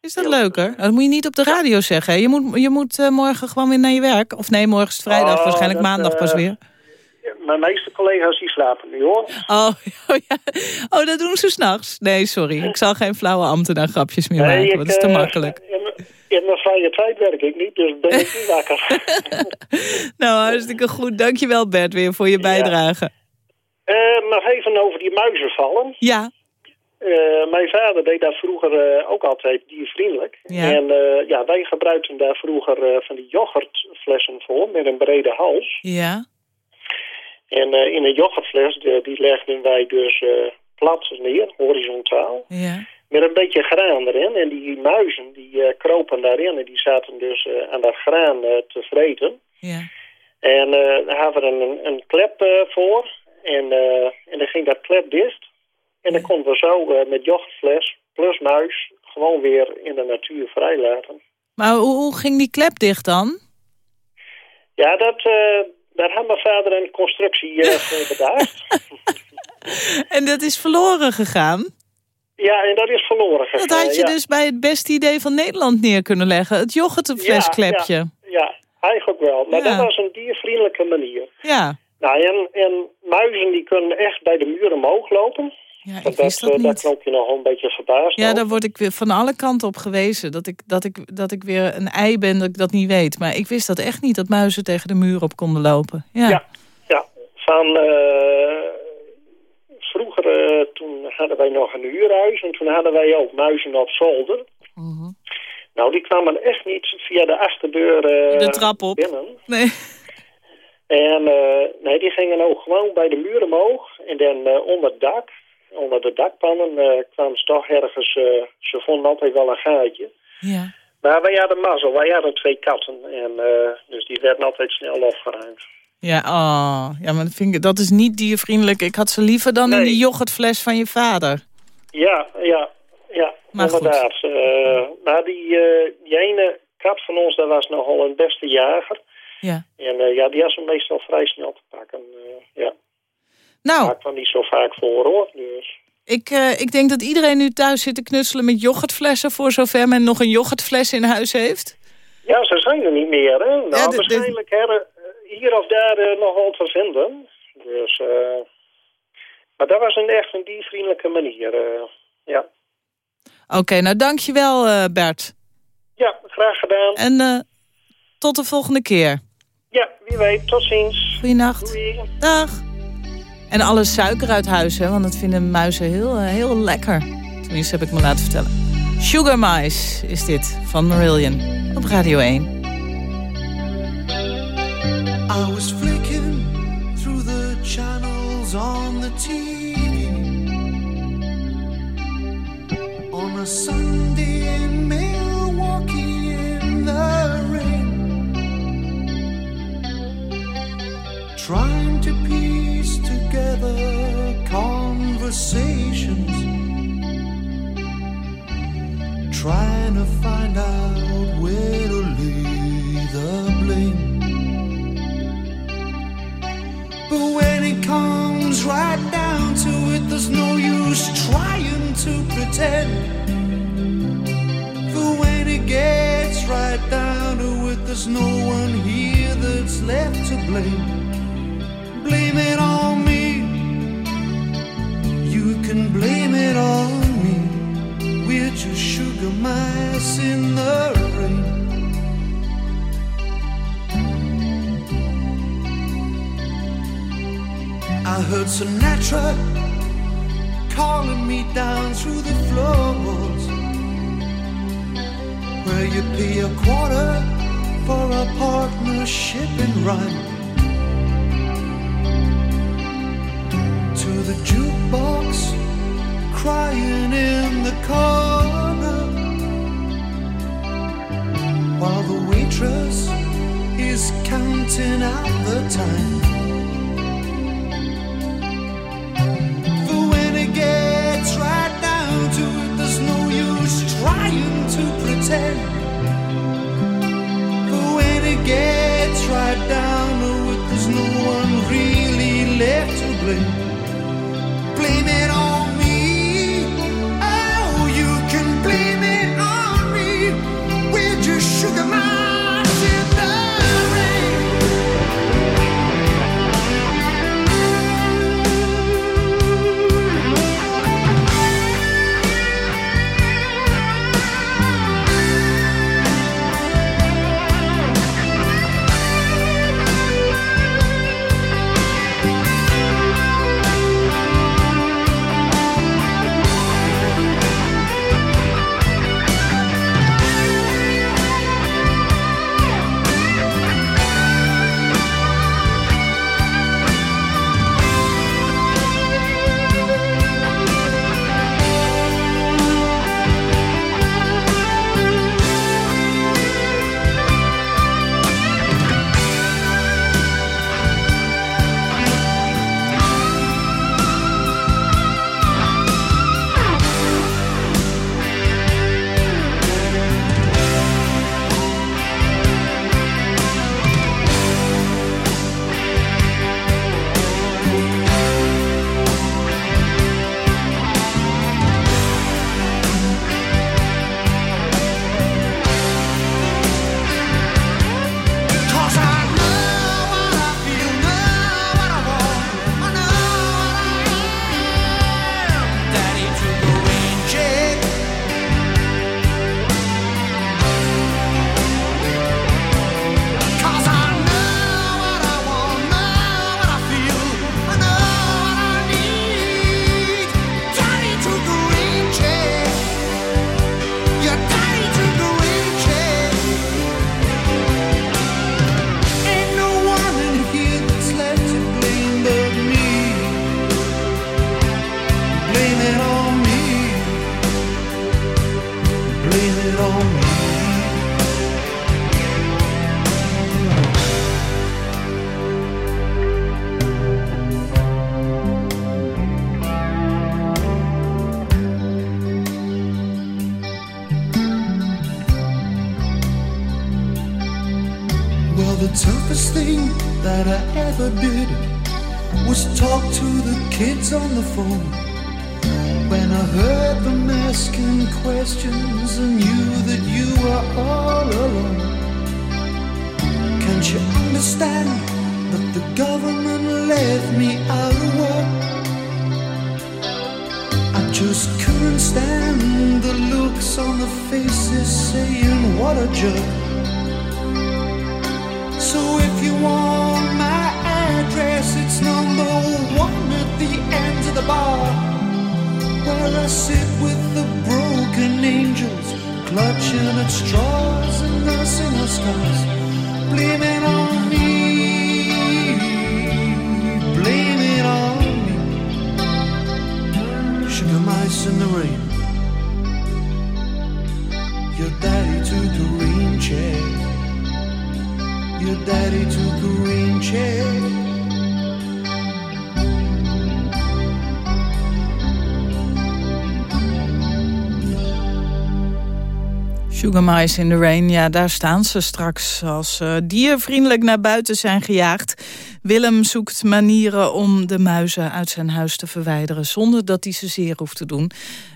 Is dat leuker? Dat moet je niet op de radio zeggen. hè? Je moet, je moet morgen gewoon weer naar je werk. Of nee, morgen is het vrijdag. Oh, waarschijnlijk dat, maandag pas weer. Mijn meeste collega's die slapen nu hoor. Oh, oh, ja. oh, dat doen ze s'nachts. Nee, sorry. Ik zal geen flauwe ambtenaar grapjes meer maken. dat is te eh, makkelijk. In, mijn- in mijn vrije tijd werk ik niet, dus ben ik niet wakker. Nou, hartstikke goed. Dankjewel Bert weer voor je bijdrage. Eh, nog even over die muizenvallen. Ja. Eh, mijn vader deed daar vroeger ook altijd diervriendelijk. Ja. En ja, wij gebruikten daar vroeger van die yoghurtflessen voor met een brede hals. Ja. En eh, in een yoghurtfles, de- die legden wij dus eh, plat neer, horizontaal. Ja. Met een beetje graan erin. En die muizen die eh, kropen daarin en die zaten dus aan dat graan te vreten. Ja. En daar hadden we een, een klep voor. En, en dan ging dat klep dicht. En dan konden we zo met yoghurtfles plus muis gewoon weer in de natuur vrijlaten. Maar hoe, hoe ging die klep dicht dan? Ja, dat, daar had mijn vader een constructie eh, voor bedacht. En dat is verloren gegaan? Ja, en dat is verloren gegaan. Dat had je ja. dus bij het beste idee van Nederland neer kunnen leggen. Het yoghurtflesklepje. Ja, ja, eigenlijk wel. Maar Ja. dat was een diervriendelijke manier. Ja. Nou, en, en muizen die kunnen echt bij de muur omhoog lopen. Ja, dat, ik wist dat eh, Daar niet. je nog wel een beetje verbaasd Ja, daar word ik weer van alle kanten op gewezen. Dat ik, dat, ik, dat ik weer een ei ben dat ik dat niet weet. Maar ik wist dat echt niet, dat muizen tegen de muur op konden lopen. Ja. Ja, ja. Van, eh, vroeger eh, toen hadden wij nog een huurhuis en toen hadden wij ook muizen op zolder. Mhm. Nou, die kwamen echt niet via de achterdeur eh, De trap op. binnen. Nee. En eh, nee, die gingen ook gewoon bij de muur omhoog. En dan eh, onder het dak, onder de dakpannen, eh, kwamen ze toch ergens... eh, ze vonden altijd wel een gaatje. Ja. Maar wij hadden mazzel, wij hadden twee katten. En, eh, dus die werden altijd snel opgeruimd. Ja, oh. ja maar dat, vind ik, dat is niet diervriendelijk. Ik had ze liever dan in die yoghurtfles van je vader. Ja, ja, ja, Maar goed. inderdaad. Eh, maar die, eh, die ene kat van ons, dat was nogal een beste jager. Ja. En ja, die was hem meestal vrij snel te pakken. ja. Nou. Maakt dan niet zo vaak voor hoor. Dus. Ik, uh, ik denk dat iedereen nu thuis zit te knutselen met yoghurtflessen... voor zover men nog een yoghurtfles in huis heeft. Ja, ze zijn er niet meer. Hè? Nou, Ja, waarschijnlijk hè, hier of daar eh, nog wel te vinden. Dus, eh, maar dat was een echt een diervriendelijke manier. eh, ja. Oké, nou dankjewel eh Bert. ja, graag gedaan. En eh, tot de volgende keer. Ja, wie weet. Tot ziens. Goeienacht. Doei. Dag. En alle suiker uit huis, want dat vinden muizen heel, eh, heel lekker. Tenminste, heb ik me laten vertellen. Sugar Mice is dit, van Marillion, op Radio 1. I was flicking through the channels on the TV on a Sunday in trying to piece together conversations, trying to find out where to lay the blame. But when it comes right down to it, there's no use trying to pretend. For when it gets right down to it, there's no one here that's left to blame. Blame it on me. You can blame it on me. We're just sugar mice in the rain. I heard Sinatra calling me down through the floors where you pay a quarter for a partnership in rhyme. The jukebox crying in the corner while the waitress is counting out the time. For when it gets right down to it, there's no use trying to pretend. For when it gets phone. When I heard them asking questions and knew that you were all alone. Can't you understand that the government left me out of work? I just couldn't stand the looks on the faces saying, What a jerk. The bar. Where I sit with the broken angels, clutching at straws and nursing our scars. Blaming on me, blaming on me. Sugar mice in the rain. Sugar in the Rain, ja, daar staan ze straks als uh, diervriendelijk naar buiten zijn gejaagd. Willem zoekt manieren om de muizen uit zijn huis te verwijderen... zonder dat hij ze zeer hoeft te doen.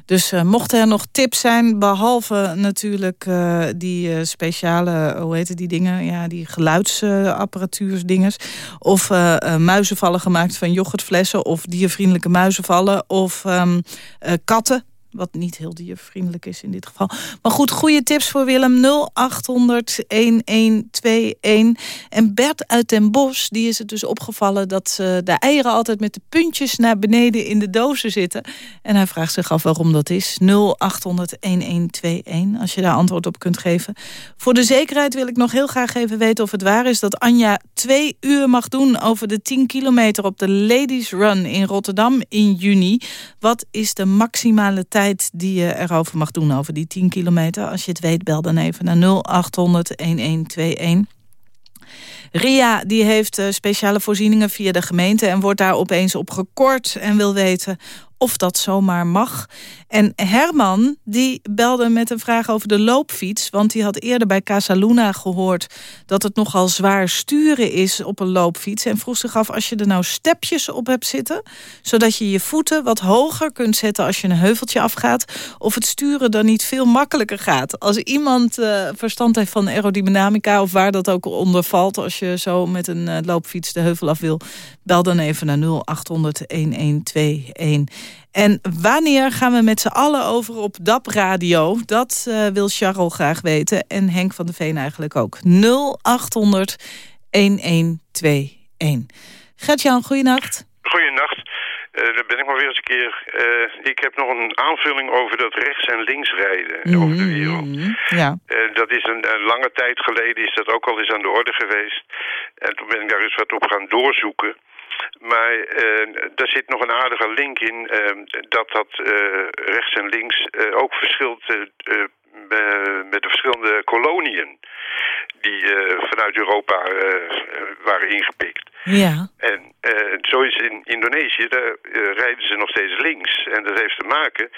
Dus uh, mochten er nog tips zijn, behalve natuurlijk uh, die speciale, hoe heet die dingen? Ja, die geluidsapparatuursdinges. Of muizenvallen gemaakt van yoghurtflessen. Of diervriendelijke muizenvallen. Of um, katten wat niet heel diervriendelijk is in dit geval. Maar goed, goede tips voor Willem. 0800 1121. En Bert uit Den Bosch, die is het dus opgevallen... dat de eieren altijd met de puntjes naar beneden in de dozen zitten. En hij vraagt zich af waarom dat is. 0800 1121, als je daar antwoord op kunt geven. Voor de zekerheid wil ik nog heel graag even weten of het waar is... dat Anja twee uur mag doen over de 10 kilometer... op de Ladies Run in Rotterdam in juni. Wat is de maximale tijd die je erover mag doen over die 10 kilometer. Als je het weet, bel dan even naar 0800-1121. Ria die heeft speciale voorzieningen via de gemeente... en wordt daar opeens op gekort en wil weten of dat zomaar mag. En Herman die belde met een vraag over de loopfiets... want die had eerder bij Casaluna gehoord... dat het nogal zwaar sturen is op een loopfiets... en vroeg zich af als je er nou stepjes op hebt zitten... zodat je je voeten wat hoger kunt zetten als je een heuveltje afgaat... of het sturen dan niet veel makkelijker gaat. Als iemand uh, verstand heeft van aerodynamica... of waar dat ook onder valt als je zo met een uh, loopfiets de heuvel af wil... bel dan even naar 0800-1121. En wanneer gaan we met z'n allen over op DAP Radio? Dat uh, wil Charles graag weten. En Henk van de Veen eigenlijk ook. 0800 1121. Gertjan, goeienacht. Goeienacht. Uh, dan ben ik maar weer eens een keer. Uh, ik heb nog een aanvulling over dat rechts en links rijden mm -hmm. over de wereld. Ja. Uh, dat is een, een, lange tijd geleden is dat ook al eens aan de orde geweest. En toen ben ik daar eens wat op gaan doorzoeken. Maar uh, daar zit nog een aardige link in uh, dat dat uh, rechts en links ook verschilt met de verschillende koloniën die vanuit Europa waren ingepikt. Ja. En zo is in Indonesië, daar rijden ze nog steeds links. En dat heeft te maken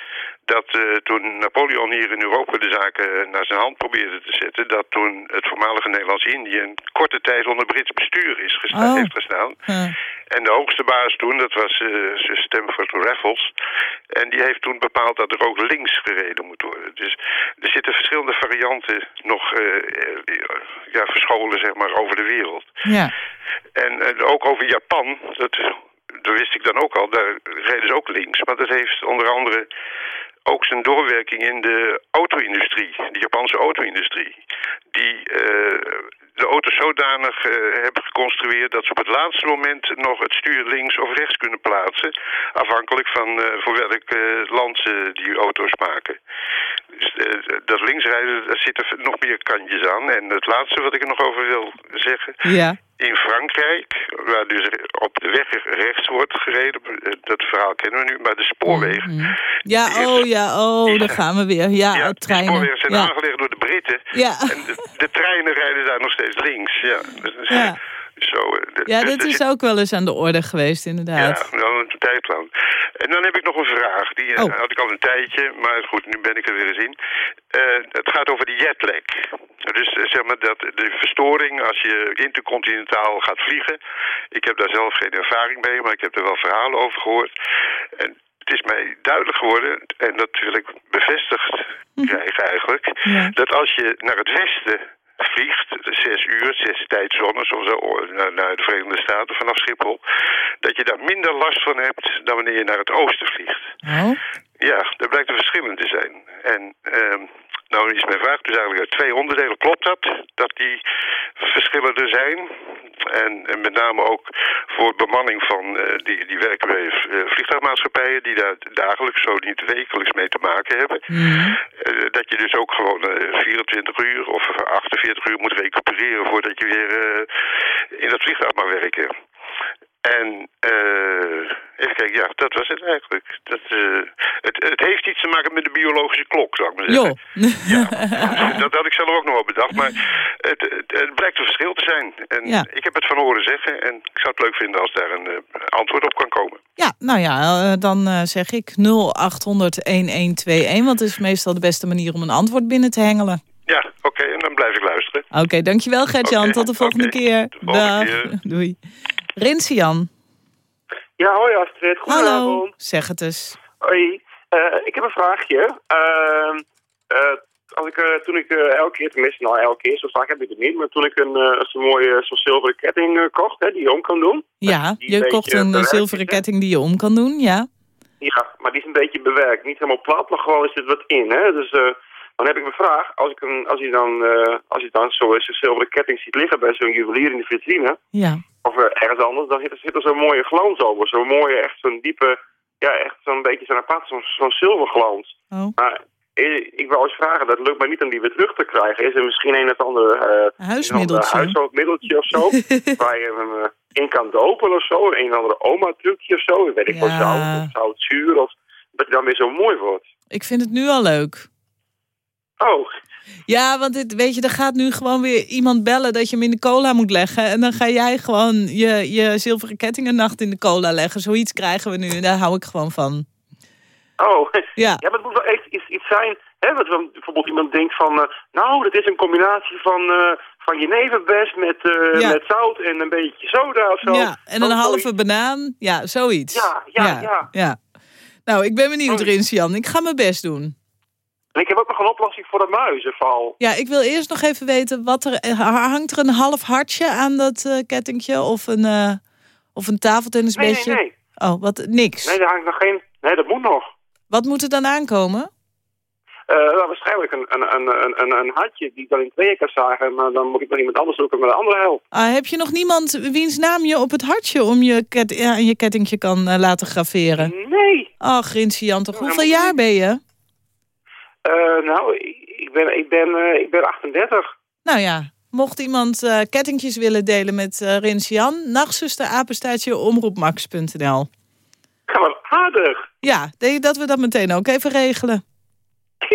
dat toen Napoleon hier in Europa de zaken naar zijn hand probeerde te zetten... dat toen het voormalige Nederlands-Indië een korte tijd onder Brits bestuur is gestaan, oh. heeft gestaan. Huh. En de hoogste baas toen, dat was uh, Stamford Raffles. En die heeft toen bepaald dat er ook links gereden moet worden. Dus er zitten verschillende varianten nog ja, verscholen zeg maar, over de wereld. Ja. En ook over Japan, dat, dat wist ik dan ook al, daar reden ze ook links. Maar dat heeft onder andere ook zijn doorwerking in de auto-industrie, de Japanse auto-industrie. Die uh, de auto's zodanig uh, hebben geconstrueerd dat ze op het laatste moment nog het stuur links of rechts kunnen plaatsen. Afhankelijk van uh, voor welk land ze die auto's maken. Dus dat linksrijden, daar zitten nog meer kantjes aan. En het laatste wat ik er nog over wil zeggen... Ja. In Frankrijk, waar dus op de weg rechts wordt gereden, dat verhaal kennen we nu, maar de spoorwegen... Mm -hmm. Ja, oh ja, oh, daar gaan we weer. Ja, ja treinen. De spoorwegen zijn ja. aangelegd door de Britten. Ja. En de, de, treinen rijden daar nog steeds links. Ja. Dus, ja. Zo, eh, Ja, dat is ook wel eens aan de orde geweest, inderdaad. Ja, al een tijd lang. En dan heb ik nog een vraag. Die eh, Oh. had ik al een tijdje, maar goed, nu ben ik er weer eens in. Eh, het gaat over de jetlag. Dus zeg maar dat de verstoring als je intercontinentaal gaat vliegen. Ik heb daar zelf geen ervaring mee, maar ik heb er wel verhalen over gehoord. En het is mij duidelijk geworden, en dat wil ik bevestigd krijgen eigenlijk, dat als je naar het westen vliegt, zes uur, zes tijdzones of zo, naar, naar de Verenigde Staten vanaf Schiphol, dat je daar minder last van hebt dan wanneer je naar het oosten vliegt. Oh, Ja, dat blijkt een verschillend te zijn. En ehm, nou is mijn vraag dus eigenlijk uit twee onderdelen. Klopt dat, dat die verschillen er zijn? En, en met name ook voor bemanning van eh, die, die werken bij eh, vliegtuigmaatschappijen... die daar dagelijks, zo niet wekelijks mee te maken hebben. Eh, dat je dus ook gewoon eh, 24 uur of 48 uur moet recupereren... voordat je weer in dat vliegtuig mag werken. En eh, even kijken, ja, dat was het eigenlijk. Dat, eh, het, het heeft iets te maken met de biologische klok, zou ik maar zeggen. joh. Dat had ik zelf ook nog wel bedacht, maar het, het, het blijkt een verschil te zijn. En Ja. ik heb het van horen zeggen en ik zou het leuk vinden als daar een eh, antwoord op kan komen. Ja, nou ja, dan zeg ik 0800-1121, want het is meestal de beste manier om een antwoord binnen te hengelen. Ja, oké, en dan blijf ik luisteren. Oké, dankjewel Gert-Jan. Tot de volgende keer. De volgende Dag. keer. Doei. Rinsian. Ja, hoi Astrid. Goedenavond. Hallo. Zeg het eens. Hoi. Eh, ik heb een vraagje. Ehm, eh, als ik, eh, toen ik elke keer, tenminste, nou elke keer, zo vaak heb ik het niet, maar toen ik een zo'n mooie zo'n zilveren ketting kocht, hè, die je om kan doen. Ja, je kocht een zilveren is, ketting die je om kan doen, ja. Ja, maar die is een beetje bewerkt. Niet helemaal plat, maar gewoon er zit wat in. Hè? Dus dan heb ik een vraag. Als, ik een, als, je dan, als je dan zo eens een zilveren ketting ziet liggen bij zo'n juwelier in de vitrine, Ja. Of eh, ergens anders, dan zit er, zit er zo'n mooie glans over. Zo'n mooie, echt zo'n diepe, ja, echt zo'n beetje zo'n apart, zo'n zo'n zilverglans. Oh. Maar eh, ik wou eens vragen, dat lukt mij niet om die weer terug te krijgen. Is er misschien een of ander eh, Huismiddeltje. een ander huishoudmiddeltje of zo, waar je hem in kan dopen of zo? Een of andere oma-trucje of zo? Weet ik wel, Ja. zout of zoutzuur of dat hij dan weer zo mooi wordt. Ik vind het nu al leuk. Oh, Ja, want dit, weet je, er gaat nu gewoon weer iemand bellen dat je hem in de cola moet leggen. En dan ga jij gewoon je, je zilveren ketting een nacht in de cola leggen. Zoiets krijgen we nu en daar hou ik gewoon van. oh. Ja. ja, maar het moet wel echt iets, iets zijn, hè, wat dan bijvoorbeeld iemand denkt van, eh, nou, dat is een combinatie van, eh van met, eh, Ja. met zout en een beetje soda of zo. Ja, en een Oh, halve banaan. Ja, zoiets. Ja, ja, ja. ja. Nou, ik ben benieuwd, Rinsian. Ik ga mijn best doen. En ik heb ook nog een oplossing voor de muizenval. Ja, ik wil eerst nog even weten, wat er, eh, hangt er een half hartje aan dat eh kettingje? Of een, eh of een tafeltennisbeestje? Nee, nee, Oh, wat, niks. Nee, daar hangt nog geen... Nee, dat moet nog. Wat moet er dan aankomen? Nou, waarschijnlijk een, een, een, een, een, hartje die ik dan in tweeën kan zagen. Maar dan moet ik nog iemand anders zoeken met een andere helft. Ah, heb je nog niemand wiens naam je op het hartje om je, ket, ja, je kettingje kan laten graveren? Nee. Ach, toch? Hoeveel jaar ben je? Eh, nou, ik ben, ik, ben, eh, ik ben 38. Nou ja, mocht iemand eh kettingjes willen delen met eh Rinsian, nachtzuster apenstaartje omroepmax.nl. Ga maar aardig. Ja, denk je dat we dat meteen ook even regelen?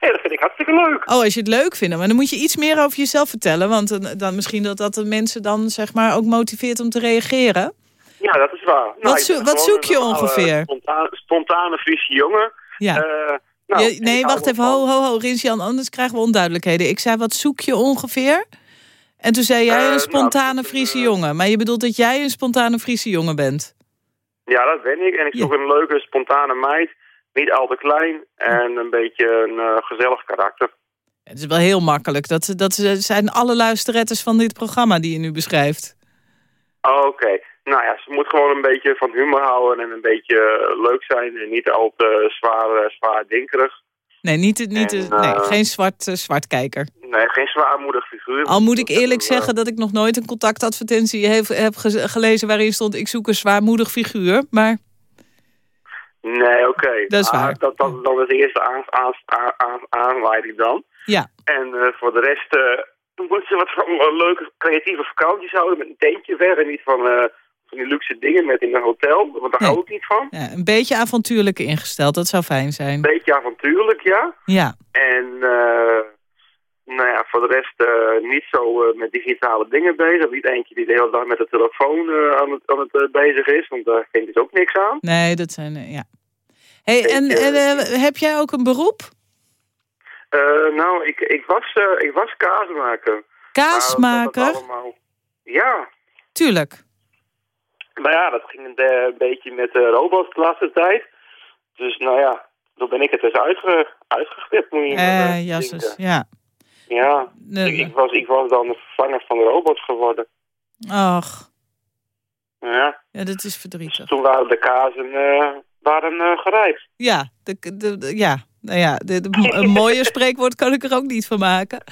Hé, dat vind ik hartstikke leuk. Oh, als je het leuk vindt. Maar dan moet je iets meer over jezelf vertellen. Want dan, dan misschien dat dat de mensen dan zeg maar ook motiveert om te reageren. Ja, dat is waar. Nou, zo- wat gewoon zoek je ongeveer? Spontane, spontane Friese jongen. Ja. Nou, Je- nee, wacht even. Ho, ho, ho, Rinsian, anders krijgen we onduidelijkheden. Ik zei, wat zoek je ongeveer? En toen zei jij Eh, een nou, spontane ik- Friese jongen. Maar je bedoelt dat jij een spontane Friese jongen bent? Ja, dat ben ik. En ik zoek een leuke, spontane meid. Niet al te klein. En een beetje een eh, gezellig karakter. Het is wel heel makkelijk. Dat, dat zijn alle luisterettes van dit programma die je nu beschrijft. Oké. Nou ja, ze moet gewoon een beetje van humor houden en een beetje eh, leuk zijn. En niet al te zwaar, eh, zwaar dinkerig. Nee, niet, niet, En, nee eh, geen zwart, zwartkijker. Nee, geen zwaarmoedig figuur. Al moet ik eerlijk zeggen dat ik nog nooit een contactadvertentie heb, heb ge- gelezen waarin stond ik zoek een zwaarmoedig figuur. Maar Nee, oké. Dat is Maar waar. Dat, dat, dat is de eerste aan, aan, aan, aan- aanleiding dan. ja, En voor de rest eh moet ze wat van leuke creatieve vakanties houden met een tentje weg en niet van, van die luxe dingen met in een hotel. Want daar Nee. hou ik niet van. ja, een beetje avontuurlijk ingesteld, dat zou fijn zijn. Een beetje avontuurlijk, ja. Ja, En eh, Nou ja, voor de rest eh, niet zo eh, met digitale dingen bezig. Niet eentje die de hele dag met de telefoon aan het, aan het bezig is, want daar vind ik ook niks aan. Nee, dat zijn... ja. Hey, en en heb jij ook een beroep? Nou, ik, ik, was, ik was kaasmaker. Kaasmaker? Allemaal... Ja, Tuurlijk. Nou ja, dat ging een, eh, beetje met de robots de laatste tijd. Dus nou ja, toen ben ik het dus uitge, uitgeglipt, moet je Eh, eh, jasses, denken. ja. Ja, ik, ik, was, ik was dan de vervanger van de robots geworden. Ach, Ja, ja, dat is verdrietig. toen waren de kazen eh, waren, eh, gerijpt. Ja, de, de, de- ja. Nou ja, de, de- een mooie spreekwoord kan ik er ook niet van maken.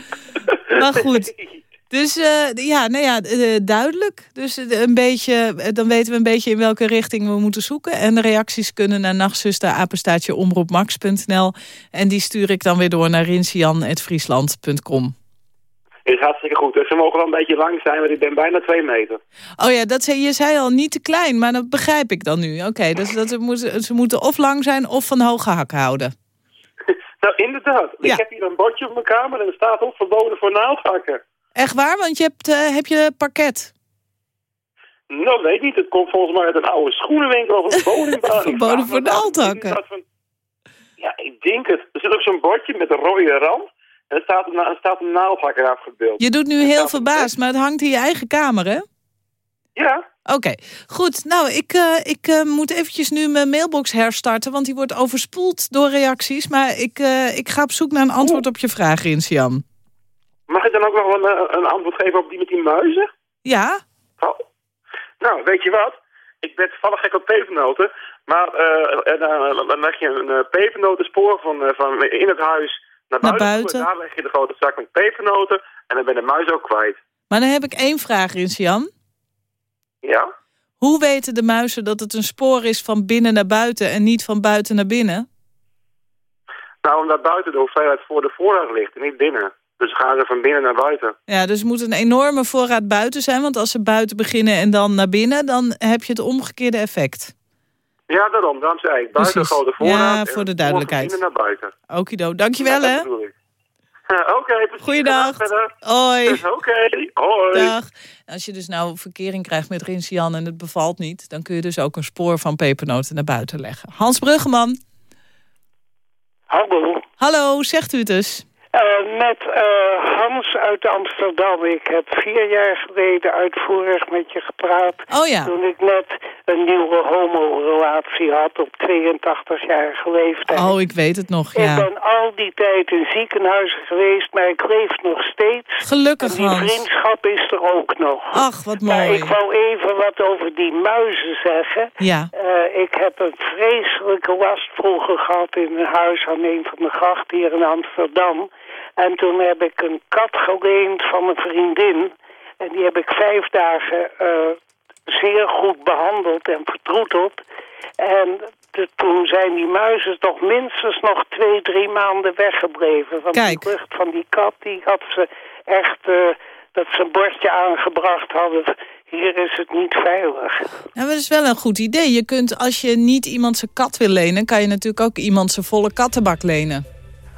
Maar goed. Dus eh, ja, nou ja, eh, duidelijk. Dus eh, een beetje, dan weten we een beetje in welke richting we moeten zoeken. En de reacties kunnen naar nachtzuster, apenstaatje, omroepmax.nl. En die stuur ik dan weer door naar rinsian.friesland.com. Is hartstikke goed. Dus ze mogen wel een beetje lang zijn, want ik ben bijna twee meter. Oh ja, dat zei, je zei al niet te klein, maar dat begrijp ik dan nu. Oké, dus dat ze, moeten, ze moeten of lang zijn of van hoge hak houden. Nou, inderdaad. Ja. Ik heb hier een bordje op mijn kamer en er staat op verboden voor naaldhakken. Echt waar? Want je hebt, eh, heb je parket. Nou, weet ik niet. Het komt volgens mij uit een oude schoenenwinkel of een woningbouw. Verboden voor naaldhakken. Ja, ik denk het. Er zit ook zo'n bordje met een rode rand. En er staat een, er staat een naaldhakker afgebeeld. Je doet nu heel verbaasd, maar het hangt in je eigen kamer, hè? Ja. Oké, goed. Nou, ik, eh, ik eh, moet eventjes nu mijn mailbox herstarten... want die wordt overspoeld door reacties. Maar ik, ik ga op zoek naar een antwoord op je vraag, Rinsian. Mag ik dan ook nog een, eh, een antwoord geven op die met die muizen? Ja? Oh. Nou, weet je wat? Ik ben toevallig gek op pepernoten. Maar eh, eh, dan leg je een pepernotenspoor van, van in het huis naar Naar buiten. buiten. toe. En daar leg je de grote zak met pepernoten. En dan ben de muis ook kwijt. Maar dan heb ik één vraag, Rinsian. Ja? Hoe weten de muizen dat het een spoor is van binnen naar buiten... en niet van buiten naar binnen? Nou, omdat buiten de hoeveelheid voor de voorraad ligt en niet binnen. Dus gaan ze van binnen naar buiten. Ja, dus het moet een enorme voorraad buiten zijn... want als ze buiten beginnen en dan naar binnen... dan heb je het omgekeerde effect. Ja, daarom. Daarom zei ik. Buiten Precies. grote voorraad. Ja, voor de duidelijkheid. van binnen naar buiten. Okido, dankjewel Ja, hè. Oké, precies. Goeiedag. Hoi. Oké, hoi. Dag. Als je dus nou verkering krijgt met Rinsian en het bevalt niet... dan kun je dus ook een spoor van pepernoten naar buiten leggen. Hans Bruggeman. Hallo. Hallo, zegt u het eens. Eh, met eh, Hans uit Amsterdam. Ik heb vier jaar geleden uitvoerig met je gepraat. Oh ja. Toen ik net een nieuwe homorelatie had op 82-jarige leeftijd. Oh, ik weet het nog, Ik ja. ben al die tijd in ziekenhuizen geweest, maar ik leef nog steeds. Gelukkig, en die Hans. vriendschap is er ook nog. Ach, wat Maar mooi. ik wou even wat over die muizen zeggen. Ja. Eh, ik heb een vreselijke last vroeger gehad in een huis aan een van de grachten hier in Amsterdam. En toen heb ik een kat geleend van een vriendin. En die heb ik vijf dagen eh, zeer goed behandeld en vertroeteld. En de- toen zijn die muizen toch minstens nog twee, drie maanden weggebleven. Want Kijk. de lucht van die kat, die had ze echt... eh, dat ze een bordje aangebracht hadden. Hier is het niet veilig. Nou, dat is wel een goed idee. Je kunt, als je niet iemand zijn kat wil lenen... kan je natuurlijk ook iemand zijn volle kattenbak lenen.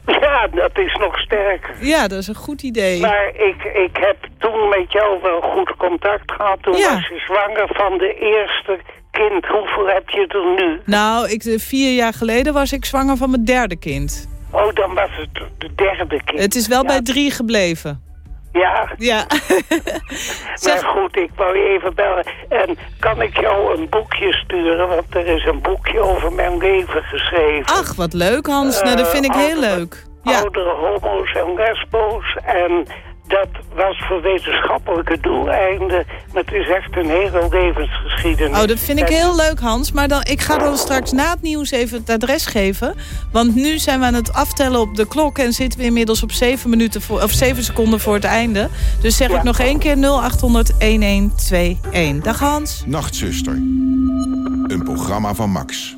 Ja, dat is nog sterker. Ja, dat is een goed idee. Maar ik, ik heb toen met jou wel goed contact gehad. Toen Ja. was je zwanger van de eerste kind. Hoeveel heb je er nu? Nou, ik, eh, vier jaar geleden was ik zwanger van mijn derde kind. Oh, dan was het de derde kind. Het is wel Ja. bij drie gebleven. Ja, Ja. maar goed, ik wou je even bellen. En kan ik jou een boekje sturen? Want er is een boekje over mijn leven geschreven. Ach, wat leuk, Hans. Nou, dat vind ik Eh, heel oudere- leuk. Ja. Oudere homo's en lesbo's. En dat was voor wetenschappelijke doeleinden. Maar het is echt een hele levensgeschiedenis. Oh, dat vind ik heel leuk, Hans. Maar dan, ik ga dan straks na het nieuws even het adres geven. Want nu zijn we aan het aftellen op de klok... en zitten we inmiddels op 7, minuten voor, of 7 seconden voor het einde. Dus zeg ik nog één keer 0800-1121. Dag, Hans. Nachtzuster. Een programma van Max.